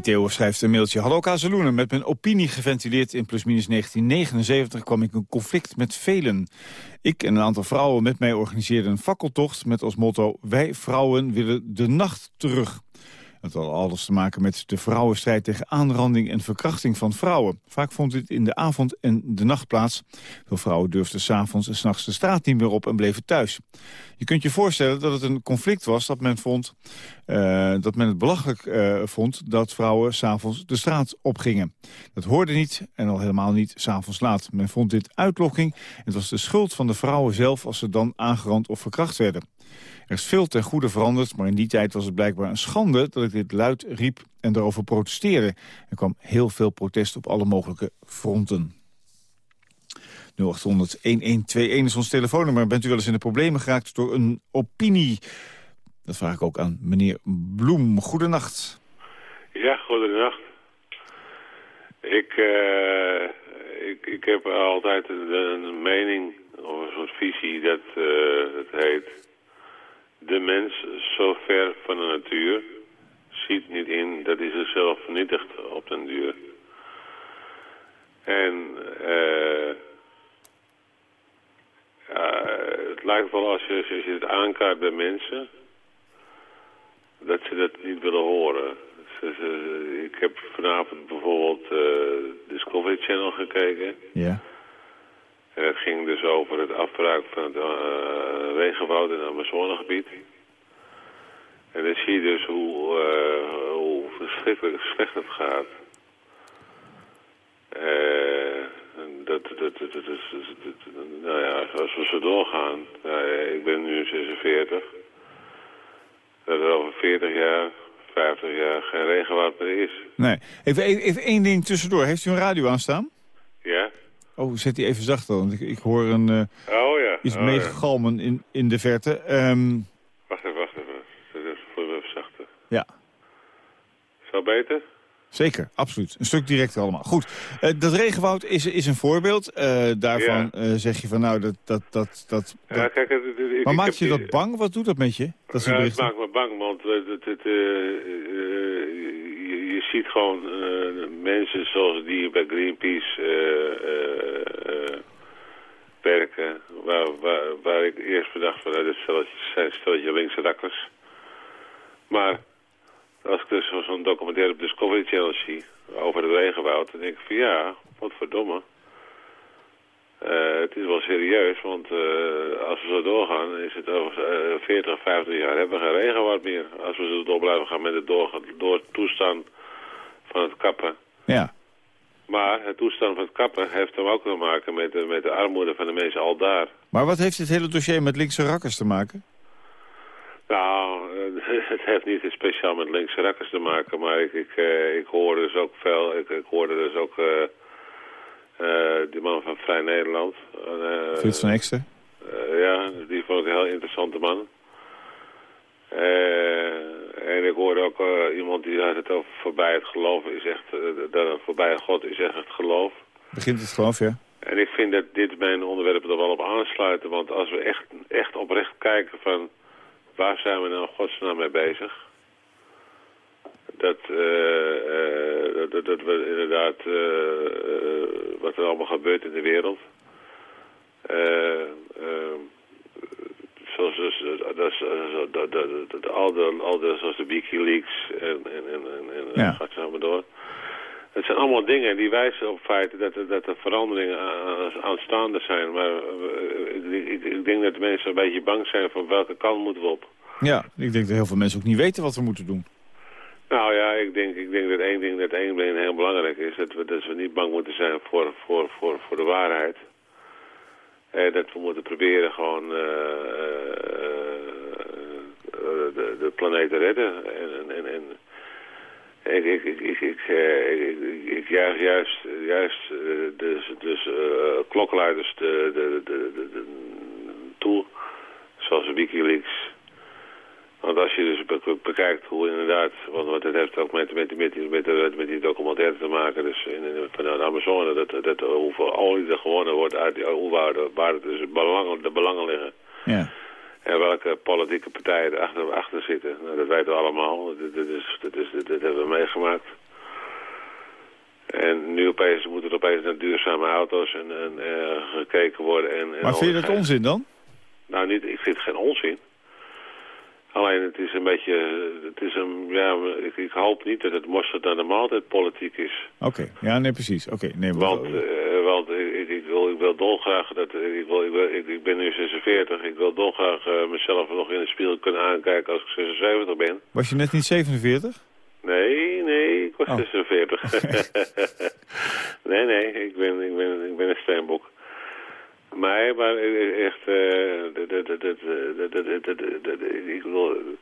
Theo schrijft een mailtje. Hallo Kazeloenen, met mijn opinie geventileerd in plusminus 1979 kwam ik in conflict met velen. Ik en een aantal vrouwen met mij organiseerden een fakkeltocht met als motto... wij vrouwen willen de nacht terug. Het had alles te maken met de vrouwenstrijd tegen aanranding en verkrachting van vrouwen. Vaak vond dit in de avond en de nacht plaats. Veel vrouwen durfden s'avonds en s'nachts de straat niet meer op en bleven thuis. Je kunt je voorstellen dat het een conflict was dat men vond... eh, dat men het belachelijk eh, vond dat vrouwen s'avonds de straat opgingen. Dat hoorde niet en al helemaal niet s'avonds laat. Men vond dit uitlokking. Het was de schuld van de vrouwen zelf als ze dan aangerand of verkracht werden. Er is veel ten goede veranderd, maar in die tijd was het blijkbaar een schande dat ik dit luid riep en daarover protesteerde. Er kwam heel veel protest op alle mogelijke fronten. 0800-1121 is ons telefoonnummer. Bent u wel eens in de problemen geraakt door een opinie? Dat vraag ik ook aan meneer Bloem. Goedenacht. Ja, goedenacht. Ik, eh, ik, ik heb altijd een, een mening of een soort visie dat eh, het heet... De mens zo ver van de natuur ziet niet in dat hij zichzelf vernietigt op den duur. En eh ja, het lijkt wel als je, als je het aankaart bij mensen dat ze dat niet willen horen. Ik heb vanavond bijvoorbeeld eh Discovery Channel gekeken. Ja. En het ging dus over het afbraak van het eh, regenwoud in het Amazonegebied. En dan zie je dus hoe, eh, hoe verschrikkelijk slecht het gaat. Eh, dat, dat, dat, dat, nou ja, als we zo doorgaan. nou ja, ik ben nu 46. Dat er over 40 jaar, 50 jaar geen regenwoud meer is. Nee. Even, even, even één ding tussendoor. Heeft u een radio aanstaan? Oh, zet die even zachter, want ik, ik hoor een, eh, Oh ja. iets oh, ja. meegalmen in, in de verte. Ehm, Wacht even, wacht even. Dat is voor me even zachter. ja, Zo beter? zeker, absoluut. Een stuk directer allemaal. Goed, eh, dat regenwoud is, is een voorbeeld. Eh, daarvan zeg je van nou, dat... dat, dat, dat, Ja, kijk, het, het- ik, maar maakt je die- dat bang? Wat doet dat met je? Dat ja, het maakt me bang, want het, je, ziet gewoon eh, mensen zoals die bij Greenpeace eh, eh, werken, waar, waar, waar ik eerst bedacht van, nou, dit stelletje, zijn stelletje linkse rakkers. Maar als ik dus zo- zo'n documentaire op Discovery Channel zie over het regenwoud, dan denk ik van ja, wat verdomme. Eh, het is wel serieus, want als we zo doorgaan, is het over eh, 40, 50 jaar hebben we geen regenwoud meer. Als we zo door blijven gaan met het door, door toestaan van het kappen. Ja. Maar het toestaan van het kappen heeft dan ook te maken met de, met de armoede van de mensen al daar. Maar wat heeft dit hele dossier met linkse rakkers te maken? Nou, eh, het heeft niet speciaal met linkse rakkers te maken, maar ik, ik, eh, ik hoorde dus ook veel, ik, ik hoorde dus ook eh, die man van Vrij Nederland. eh, Frits van Ekster? Ja, die vond ik een heel interessante man. Eh, en ik hoorde ook eh, iemand die had het over voorbij het geloof is echt, eh, dat voorbij God is echt het geloof. Begint het geloof, ja? En ik vind dat dit mijn onderwerp er wel op aansluiten, want als we echt, echt oprecht kijken van waar zijn we nou godsnaam mee bezig? Dat, eh, eh, dat, dat, dat we inderdaad, wat er allemaal gebeurt in de wereld, eh, eh, zoals dus, dat, dat, al de, al de, zoals de Wikileaks en, en, en, en, Ja. gaat zo maar door. Het zijn allemaal dingen die wijzen op feiten dat, er- dat er veranderingen aan- aanstaande zijn. Maar eh, ik, ik, ik denk dat de mensen een beetje bang zijn van welke kant moeten we op. Ja, ik denk dat heel veel mensen ook niet weten wat we moeten doen. Nou ja, ik denk, ik denk dat één ding, dat één ding heel belangrijk is. Dat we, dat we niet bang moeten zijn voor, voor, voor, voor de waarheid. Dat we moeten proberen gewoon eh, eh, eh, de, de planeet te redden. En, en, en, ik, ik, ik, ik, ik, eh, ik, ik, juich juist, juist eh, dus, dus eh, klokluiders de, de, de, de, de, toe, zoals Wikileaks. Want als je dus be- bekijkt hoe inderdaad, want, want het heeft ook met, met, met, die, met, die documentaire te maken, dus in, in, vanuit de Amazone, dat, dat hoeveel olie er gewonnen wordt uit die waar, de- waar dus de belangen, de belangen liggen. Ja. En welke politieke partijen erachter achter zitten. Nou, dat weten we allemaal. Dat, dat, is, dat, is, dat, dat hebben we meegemaakt. En nu opeens moet er opeens naar duurzame auto's en, en eh, gekeken worden. En, en Maar vind je dat onzin dan? Nou, niet, ik vind het geen onzin. Alleen het is een beetje, het is een, ja, ik, ik hoop niet dat het mosterd naar de maaltijd politiek is. Oké, ja, nee, precies. Oké, nee, maar- Want, eh, want ik, ik, wil, ik wil dolgraag, dat, ik, wil, ik, wil, ik, ben nu 46, ik wil dolgraag eh, mezelf nog in de spiegel kunnen aankijken als ik 76 ben. Was je net niet 47? Nee, nee, ik was Oh. 46. nee, nee, ik ben, ik ben, ik ben een steenbok. Mij, maar echt, ik bedoel,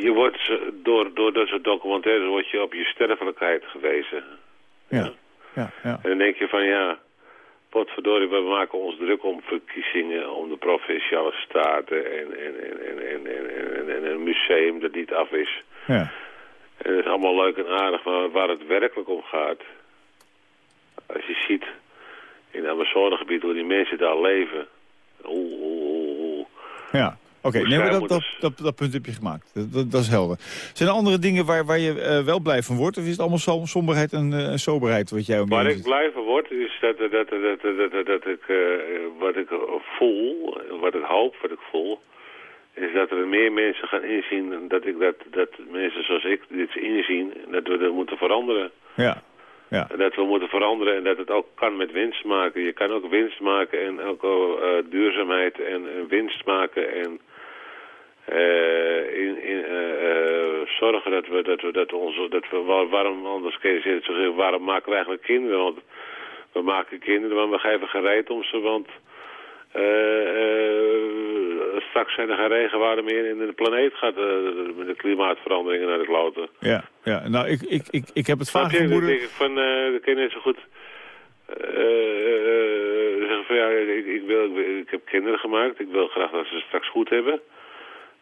je wordt door, door dat soort documentaires word je op je sterfelijkheid gewezen. Ja, ja, ja. En dan denk je van ja, potverdorie, we maken ons druk om verkiezingen, om de provinciale staten en, en, en, en, en, en, een museum dat niet af is. Ja. En dat is allemaal leuk en aardig, maar waar het werkelijk om gaat, als je ziet in het Amazonegebied hoe die mensen daar leven, hoe, hoe, hoe- Ja, oké. Nee, dat, dat, dat, dat punt heb je gemaakt. Dat, is helder. Zijn er andere dingen waar, waar je eh, wel blij van wordt? Of is het allemaal som- somberheid en eh, soberheid wat jij Waar ik blij van word, is dat, dat, dat, dat, dat, dat, dat ik, eh, wat ik voel, wat ik hoop, wat ik voel, is dat er meer mensen gaan inzien, dat, ik, dat, dat mensen zoals ik dit inzien, en dat we dat moeten veranderen. Ja, ja. Dat we moeten veranderen en dat het ook kan met winst maken. Je kan ook winst maken en ook eh, duurzaamheid en, winst maken en eh, in, in, eh, zorgen dat we, dat we, dat onze, dat we, waar- waarom, anders kun je zeggen, waarom maken we eigenlijk kinderen? Want we maken kinderen, maar we geven geen reet om ze, want straks zijn er geen regenwaarden meer in de planeet gaat eh, met de klimaatveranderingen naar de kloten. Ja, ja. Nou, ik, ik, ik, ik heb het vaak vermoeden... denk ik van, dan kun je net zo goed eh, zeggen van ja, ik, ik, wil, ik, ik heb kinderen gemaakt, ik wil graag dat ze het straks goed hebben.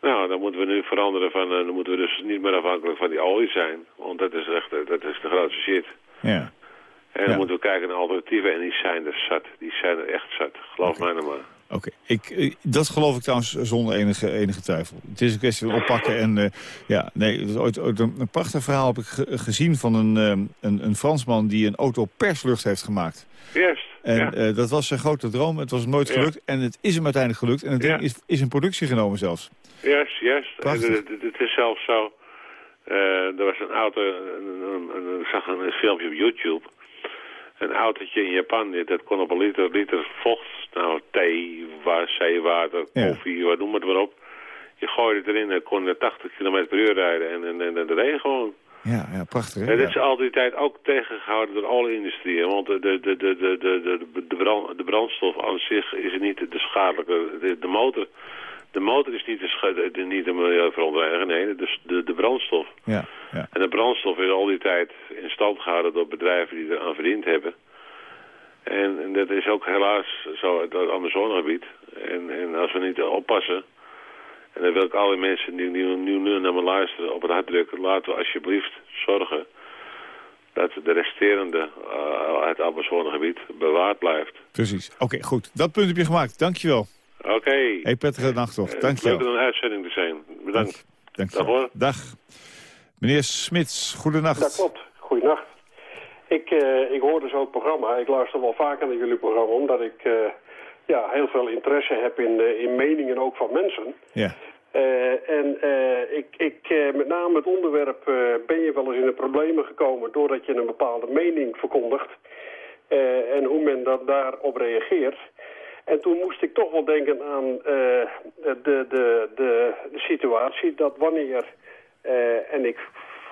Nou, dan moeten we nu veranderen van, dan moeten we dus niet meer afhankelijk van die olie zijn. Want dat is echt, dat is de grootste shit. Ja. En dan Ja. moeten we kijken naar alternatieven en die zijn er zat. Die zijn er echt zat, geloof mij nou maar. Oké, ik, eh, dat geloof ik trouwens zonder enige, enige twijfel. Het is een kwestie van oppakken en eh, ja, nee, ooit, ooit een, een prachtig verhaal heb ik ge- gezien van een, eh, een, een Fransman die een auto perslucht heeft gemaakt. Juist, En ja. dat was zijn grote droom, het was nooit Ja. gelukt en het is hem uiteindelijk gelukt en het Ja. ding is, is in productie genomen zelfs. Juist, juist. En Prachtig. Het, is zelfs zo. er was een auto, ik zag een filmpje op YouTube een autootje in Japan, dat kon op een liter, liter vocht, nou thee, zeewater, koffie, wat noem het maar op. Je gooide het erin en kon 80 km per uur rijden en, en, en, en dat reed gewoon. Ja, ja, prachtig. Hè? En dat is al die tijd ook tegengehouden door alle industrieën. Want de, de, de, de, de, de, de, brand, de brandstof aan zich is niet de schadelijke. De motor de motor is niet de, niet de milieuverontreiniger, nee, de, de, de brandstof. Ja, ja. En de brandstof is al die tijd in stand gehouden door bedrijven die er aan verdiend hebben. En, en dat is ook helaas zo uit het Amazonegebied. En, en als we niet oppassen, en dan wil ik alle mensen die nu, nu, nu naar me luisteren op het hart drukken, laten we alsjeblieft zorgen dat de resterende uh, uit het Amazonegebied bewaard blijft. Precies. Oké, goed. Dat punt heb je gemaakt. Dankjewel. Oké. Hey, prettige nacht nog. Eh, Dankjewel. Leuk om een uitzending te zijn. Bedankt. Dankjewel. Dag, hoor. Dag. Meneer Smits, goedenacht. Dat klopt. Goedenacht. Ik, eh, ik hoor dus ook het programma. Ik luister wel vaker naar jullie programma, omdat ik eh, ja, heel veel interesse heb in, eh, in meningen ook van mensen. Ja. Eh, en eh, ik, ik eh, met name het onderwerp, eh, ben je wel eens in de problemen gekomen doordat je een bepaalde mening verkondigt. eh, en hoe men dat daarop reageert. En toen moest ik toch wel denken aan eh, de, de, de, de, de situatie dat wanneer, eh, en ik,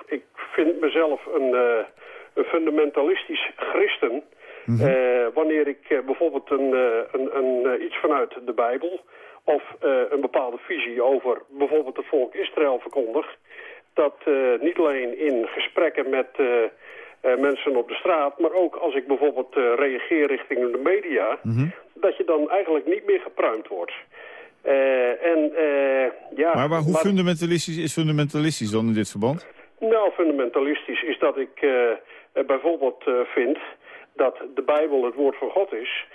ik vind mezelf een, eh, een fundamentalistisch christen, eh, wanneer ik eh, bijvoorbeeld een, eh, een, een, eh, iets vanuit de Bijbel of eh, een bepaalde visie over bijvoorbeeld het volk Israël verkondig, dat eh, niet alleen in gesprekken met eh, eh, mensen op de straat, maar ook als ik bijvoorbeeld eh, reageer richting de media, dat je dan eigenlijk niet meer gepruimd wordt. Eh, en eh, ja, Maar, maar hoe fundamentalistisch is fundamentalistisch dan in dit verband? nou, fundamentalistisch is dat ik eh, bijvoorbeeld vind dat de Bijbel het woord van God is,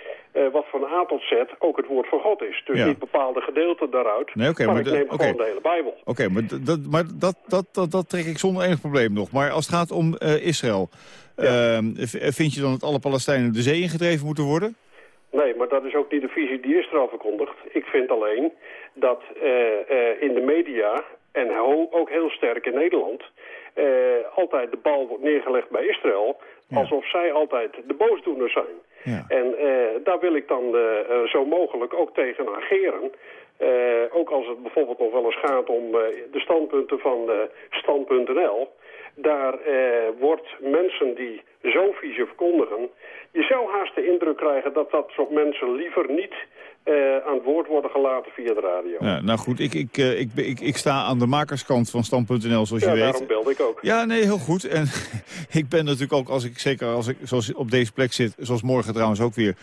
wat van A tot Z ook het woord van God is. Dus Ja. niet bepaalde gedeelten daaruit, Nee, oké, maar, maar ik neem oké. gewoon de hele Bijbel. Oké, maar, d- dat, maar dat, dat, dat, dat trek ik zonder enig probleem nog. Maar als het gaat om Israël, ehm, vind je dan dat alle Palestijnen de zee ingedreven moeten worden? Nee, maar dat is ook niet de visie die Israël verkondigt. Ik vind alleen dat eh, eh, in de media, en ook heel sterk in Nederland... eh, altijd de bal wordt neergelegd bij Israël... alsof zij altijd de boosdoeners zijn. Ja. En daar wil ik dan zo mogelijk ook tegen ageren. Ook als het bijvoorbeeld nog wel eens gaat om de standpunten van Stand.nl. Daar wordt mensen die zo'n visie verkondigen... Je zou haast de indruk krijgen dat dat soort mensen liever niet eh, aan het woord worden gelaten via de radio. Ja, nou goed, ik, ik, eh, ik, ik, ik sta aan de makerskant van Stand.nl, zoals Ja, je weet. daarom belde ik ook. Ja, nee, heel goed. En ik ben natuurlijk ook, als ik, zeker als ik zoals op deze plek zit... zoals morgen trouwens ook weer,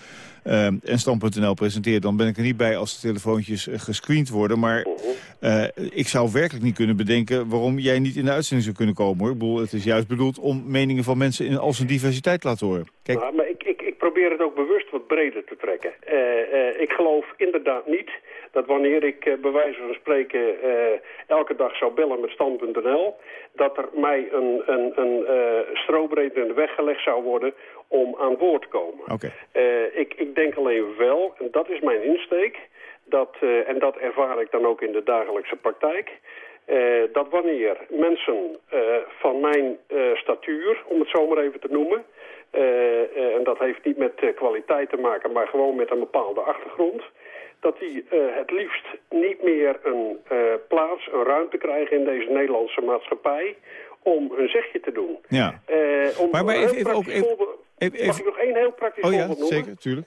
eh, en Stand.nl presenteer... dan ben ik er niet bij als de telefoontjes gescreend worden. Maar ik zou werkelijk niet kunnen bedenken... waarom jij niet in de uitzending zou kunnen komen. hoor. Ik bedoel, het is juist bedoeld om meningen van mensen... in al zijn diversiteit te laten horen. Kijk, maar ik, ik, ik probeer het ook bewust wat breder te trekken. Eh, eh, ik geloof inderdaad niet dat wanneer ik eh, bij wijze van spreken elke dag zou bellen met stand.nl... dat er mij een, een, een strobreed in de weg gelegd zou worden om aan woord te komen. Oké. Eh, ik, ik denk alleen wel, en dat is mijn insteek... Dat, en dat ervaar ik dan ook in de dagelijkse praktijk... eh, dat wanneer mensen eh, van mijn eh, statuur, om het zo maar even te noemen... en dat heeft niet met kwaliteit te maken, maar gewoon met een bepaalde achtergrond... dat die het liefst niet meer een plaats, een ruimte krijgen in deze Nederlandse maatschappij... om hun zegje te doen. ja. Om Maar- maar een even- heel even ook- even- Mag ik nog één heel praktisch Oh ja, voorbeeld noemen? zeker, tuurlijk.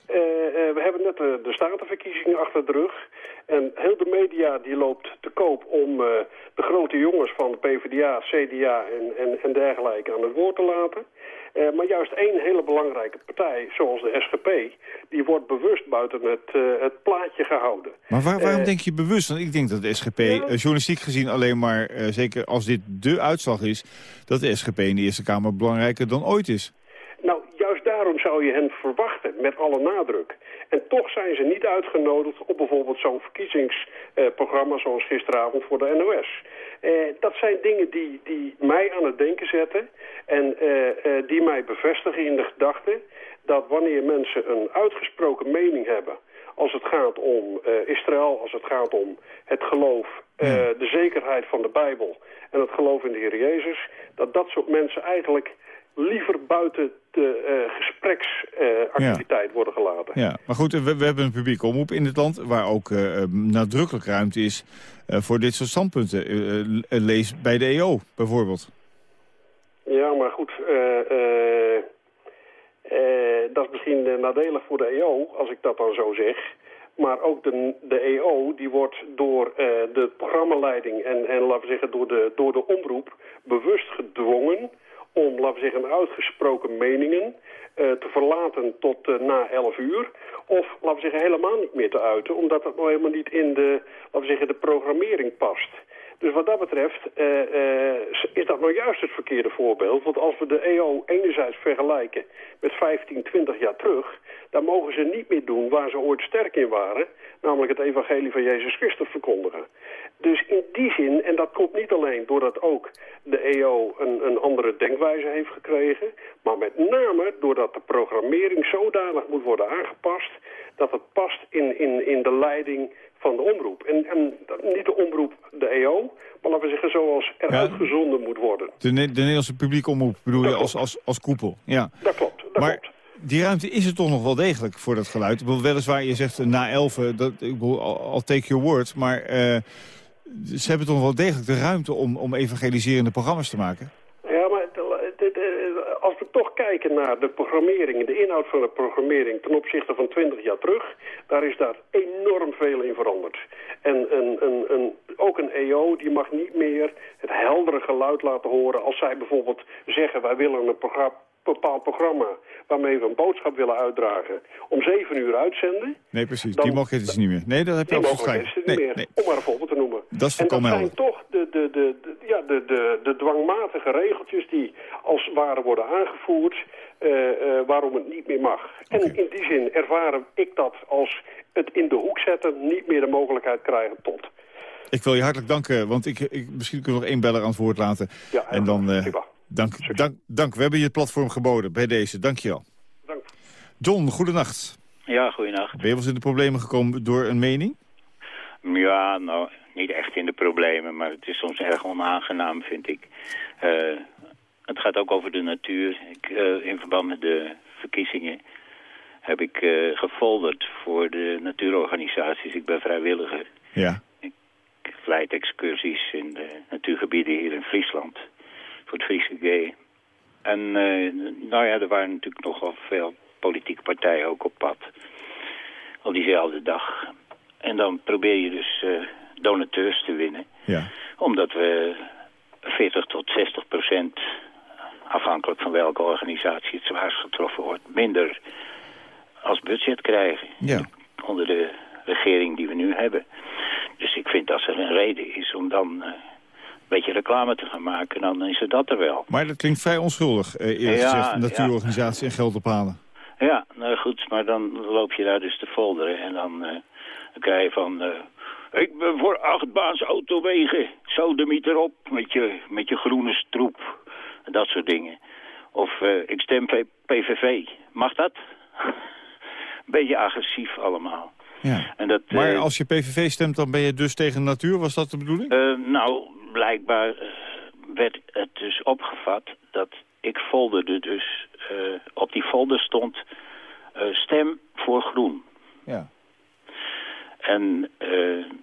We hebben net de, de statenverkiezingen achter de rug. En heel de media die loopt te koop om eh, de grote jongens van de PvdA, CDA en, en, en dergelijke aan het woord te laten. Eh, maar juist één hele belangrijke partij, zoals de SGP, die wordt bewust buiten het, eh, het plaatje gehouden. Maar waar- waarom denk je bewust? Want ik denk dat de SGP, journalistiek gezien alleen maar... zeker als dit de uitslag is... dat de SGP in de Eerste Kamer belangrijker dan ooit is. Nou, juist daarom zou je hen verwachten, met alle nadruk. En toch zijn ze niet uitgenodigd op bijvoorbeeld zo'n verkiezingsprogramma zoals gisteravond voor de NOS. Eh, dat zijn dingen die, die mij aan het denken zetten en eh, eh, die mij bevestigen in de gedachte dat wanneer mensen een uitgesproken mening hebben als het gaat om eh, Israël, als het gaat om het geloof, eh, de zekerheid van de Bijbel en het geloof in de Heer Jezus, dat dat soort mensen eigenlijk liever buiten de eh, gespreksactiviteit worden gelaten. Ja, maar goed, we, we hebben een publieke omroep in dit land... waar ook eh, eh, nadrukkelijk ruimte is voor dit soort standpunten. Lees bij de EO bijvoorbeeld. Ja, maar goed, dat is misschien nadelig voor de EO, als ik dat dan zo zeg. Maar ook de, de EO, die wordt door de programmaleiding en, en laten we zeggen door de, door de omroep bewust gedwongen om, laten we zeggen, uitgesproken meningen eh, te verlaten tot eh, na 11 uur. Of, laten we zeggen, helemaal niet meer te uiten, omdat dat nou helemaal niet in de, laten we zeggen, de programmering past. Dus wat dat betreft eh, eh, is dat nou juist het verkeerde voorbeeld. Want als we de EO enerzijds vergelijken met 15, 20 jaar terug... dan mogen ze niet meer doen waar ze ooit sterk in waren. Namelijk het evangelie van Jezus Christus verkondigen. Dus in die zin, en dat komt niet alleen doordat ook de EO een, een andere denkwijze heeft gekregen... maar met name doordat de programmering zodanig moet worden aangepast... dat het past in, in, in de leiding van de omroep. En, en niet de omroep, de EO, maar laten we zeggen zoals er Ja. uitgezonden moet worden. De, de Nederlandse publieke omroep bedoel je als, als, als koepel. Ja. Dat klopt, dat maar klopt. die ruimte is er toch nog wel degelijk voor dat geluid. Ik bedoel, weliswaar, je zegt eh, na elf, dat, ik bedoel, I'll take your word. Maar eh, ze hebben toch wel degelijk de ruimte om, om evangeliserende programma's te maken. Ja, maar de- de- de- als we toch kijken naar de programmering, de inhoud van de programmering ten opzichte van 20 jaar terug, daar is daar enorm veel in veranderd. En een, een, een, ook een EO die mag niet meer het heldere geluid laten horen als zij bijvoorbeeld zeggen wij willen een progra- bepaald programma waarmee we een boodschap willen uitdragen om zeven uur uitzenden. Nee, precies. Dan- die mogelijkheid is niet meer. Nee, dat heb je Die er niet Nee, meer, nee. om maar een voorbeeld te noemen. Dat is en dat zijn helder. toch de, de, de, de- ja, de, de, de dwangmatige regeltjes die als ware worden aangevoerd eh, eh, waarom het niet meer mag. En in die zin ervaren ik dat als het in de hoek zetten niet meer de mogelijkheid krijgen tot. Ik wil je hartelijk danken, want ik, ik, misschien kunnen we nog één beller aan het woord laten. Ja, en dan, eh, dank, dank, dank. We hebben je het platform geboden bij deze. Dank je wel. Dank. John, goedenacht. Ja, goeienacht. Ben je wel eens in de problemen gekomen door een mening? Ja, nou, niet echt in de problemen, maar het is soms erg onaangenaam, vind ik. Eh, het gaat ook over de natuur. Ik, eh, in verband met de verkiezingen heb ik eh gefolderd voor de natuurorganisaties. Ik ben vrijwilliger. Ja. Ik leid excursies in de natuurgebieden hier in Friesland. Voor het Friese G. En eh, nou ja, er waren natuurlijk nogal veel politieke partijen ook op pad. Al diezelfde dag. En dan probeer je dus eh, donateurs te winnen. Ja. Omdat we 40 tot 60 procent, afhankelijk van welke organisatie het zwaarst getroffen wordt, minder als budget krijgen. Ja. Onder de regering die we nu hebben. Dus ik vind als er een reden is om dan eh, beetje reclame te gaan maken, dan is er dat er wel. Maar dat klinkt vrij onschuldig, eh, eerlijk Ja, gezegd. Een ja. natuurorganisatie en geld ophalen. Ja, nou goed, maar dan loop je daar dus te folderen en dan, eh, dan krijg je van... eh, ik ben voor achtbaans autowegen, sodemiet erop met je, met je groene stroep. En dat soort dingen. Of eh, ik stem PVV. Mag dat? Beetje agressief allemaal. Ja. En dat, Maar als je PVV stemt, dan ben je dus tegen de natuur? Was dat de bedoeling? nou, blijkbaar eh, werd het dus opgevat dat ik folderde dus... eh, op die folder stond eh, stem voor groen. Ja. En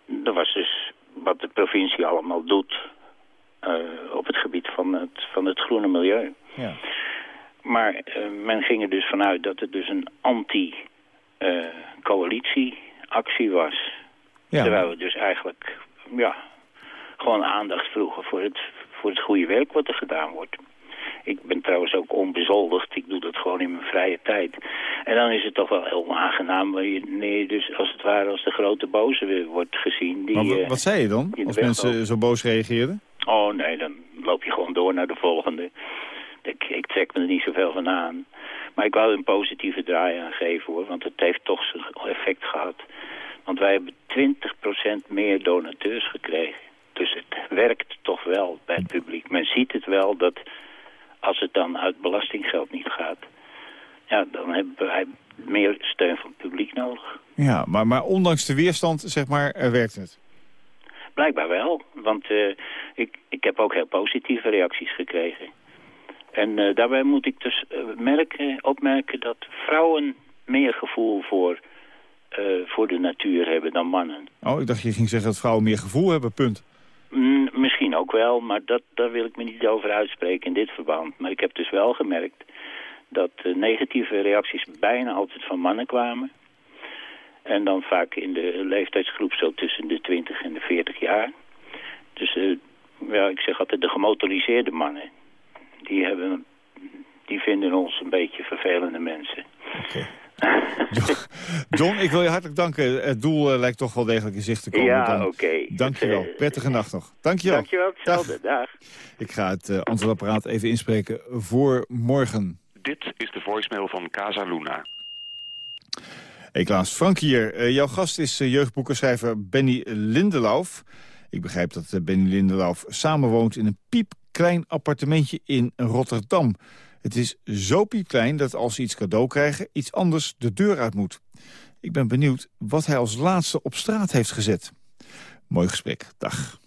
dat was dus wat de provincie allemaal doet op het gebied van het, van het groene milieu. Ja. Maar men ging er dus vanuit dat het dus een anti-coalitieactie was. Ja. Terwijl we dus eigenlijk ja, gewoon aandacht vroegen voor het, voor het goede werk wat er gedaan wordt. Ik ben trouwens ook onbezoldigd. Ik doe dat gewoon in mijn vrije tijd. En dan is het toch wel heel aangenaam wanneer je dus als het ware als de grote boze weer wordt gezien. Die, Maar eh, wat zei je dan, als mensen zo boos reageerden? Oh nee, dan loop je gewoon door naar de volgende. Ik, ik trek me er niet zoveel van aan. Maar ik wou een positieve draai aan geven hoor, want het heeft toch zijn effect gehad. Want wij hebben 20% meer donateurs gekregen. Dus het werkt toch wel bij het publiek. Men ziet het wel dat als het dan uit belastinggeld niet gaat... ja, dan hebben wij meer steun van het publiek nodig. Ja, maar, maar ondanks de weerstand, zeg maar, eh, werkt het. Blijkbaar wel, want eh, ik, ik heb ook heel positieve reacties gekregen. En eh, daarbij moet ik dus merken, opmerken dat vrouwen meer gevoel voor, voor de natuur hebben dan mannen. Oh, ik dacht je ging zeggen dat vrouwen meer gevoel hebben, punt. Misschien ook wel, maar dat, daar wil ik me niet over uitspreken in dit verband. Maar ik heb dus wel gemerkt dat eh, negatieve reacties bijna altijd van mannen kwamen. En dan vaak in de leeftijdsgroep zo tussen de 20 en de 40 jaar. Dus eh, ja, ik zeg altijd de gemotoriseerde mannen. Die, hebben, die vinden ons een beetje vervelende mensen. John, ik wil je hartelijk danken. Het doel eh, lijkt toch wel degelijk in zicht te komen. Ja, oké. Dank je wel. Het, eh, Prettige nacht nog. Dank je wel. Dankjewel, hetzelfde. Dag. Ik ga het uh, antwoordapparaat even inspreken voor morgen. Dit is de voicemail van Casa Luna. Hey Klaas, Frank hier. Uh, jouw gast is uh, jeugdboekenschrijver Benny Lindelauf. Ik begrijp dat uh, Benny Lindelauf samenwoont in een piepklein appartementje in Rotterdam. Het is zo piepklein dat als ze iets cadeau krijgen... iets anders de deur uit moet. Ik ben benieuwd wat hij als laatste op straat heeft gezet. Mooi gesprek. Dag.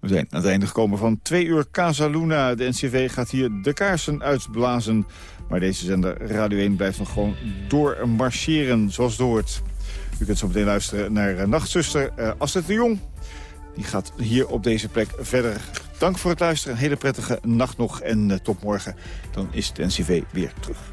We zijn aan het einde gekomen van twee uur Casa Luna. De NCV gaat hier de kaarsen uitblazen. Maar deze zender Radio 1 blijft nog gewoon doormarcheren zoals het. U kunt zo meteen luisteren naar uh, Nachtzuster uh, Astrid de Jong. Die gaat hier op deze plek verder. Dank voor het luisteren. Een hele prettige nacht nog. En uh, tot morgen. Dan is de NCV weer terug.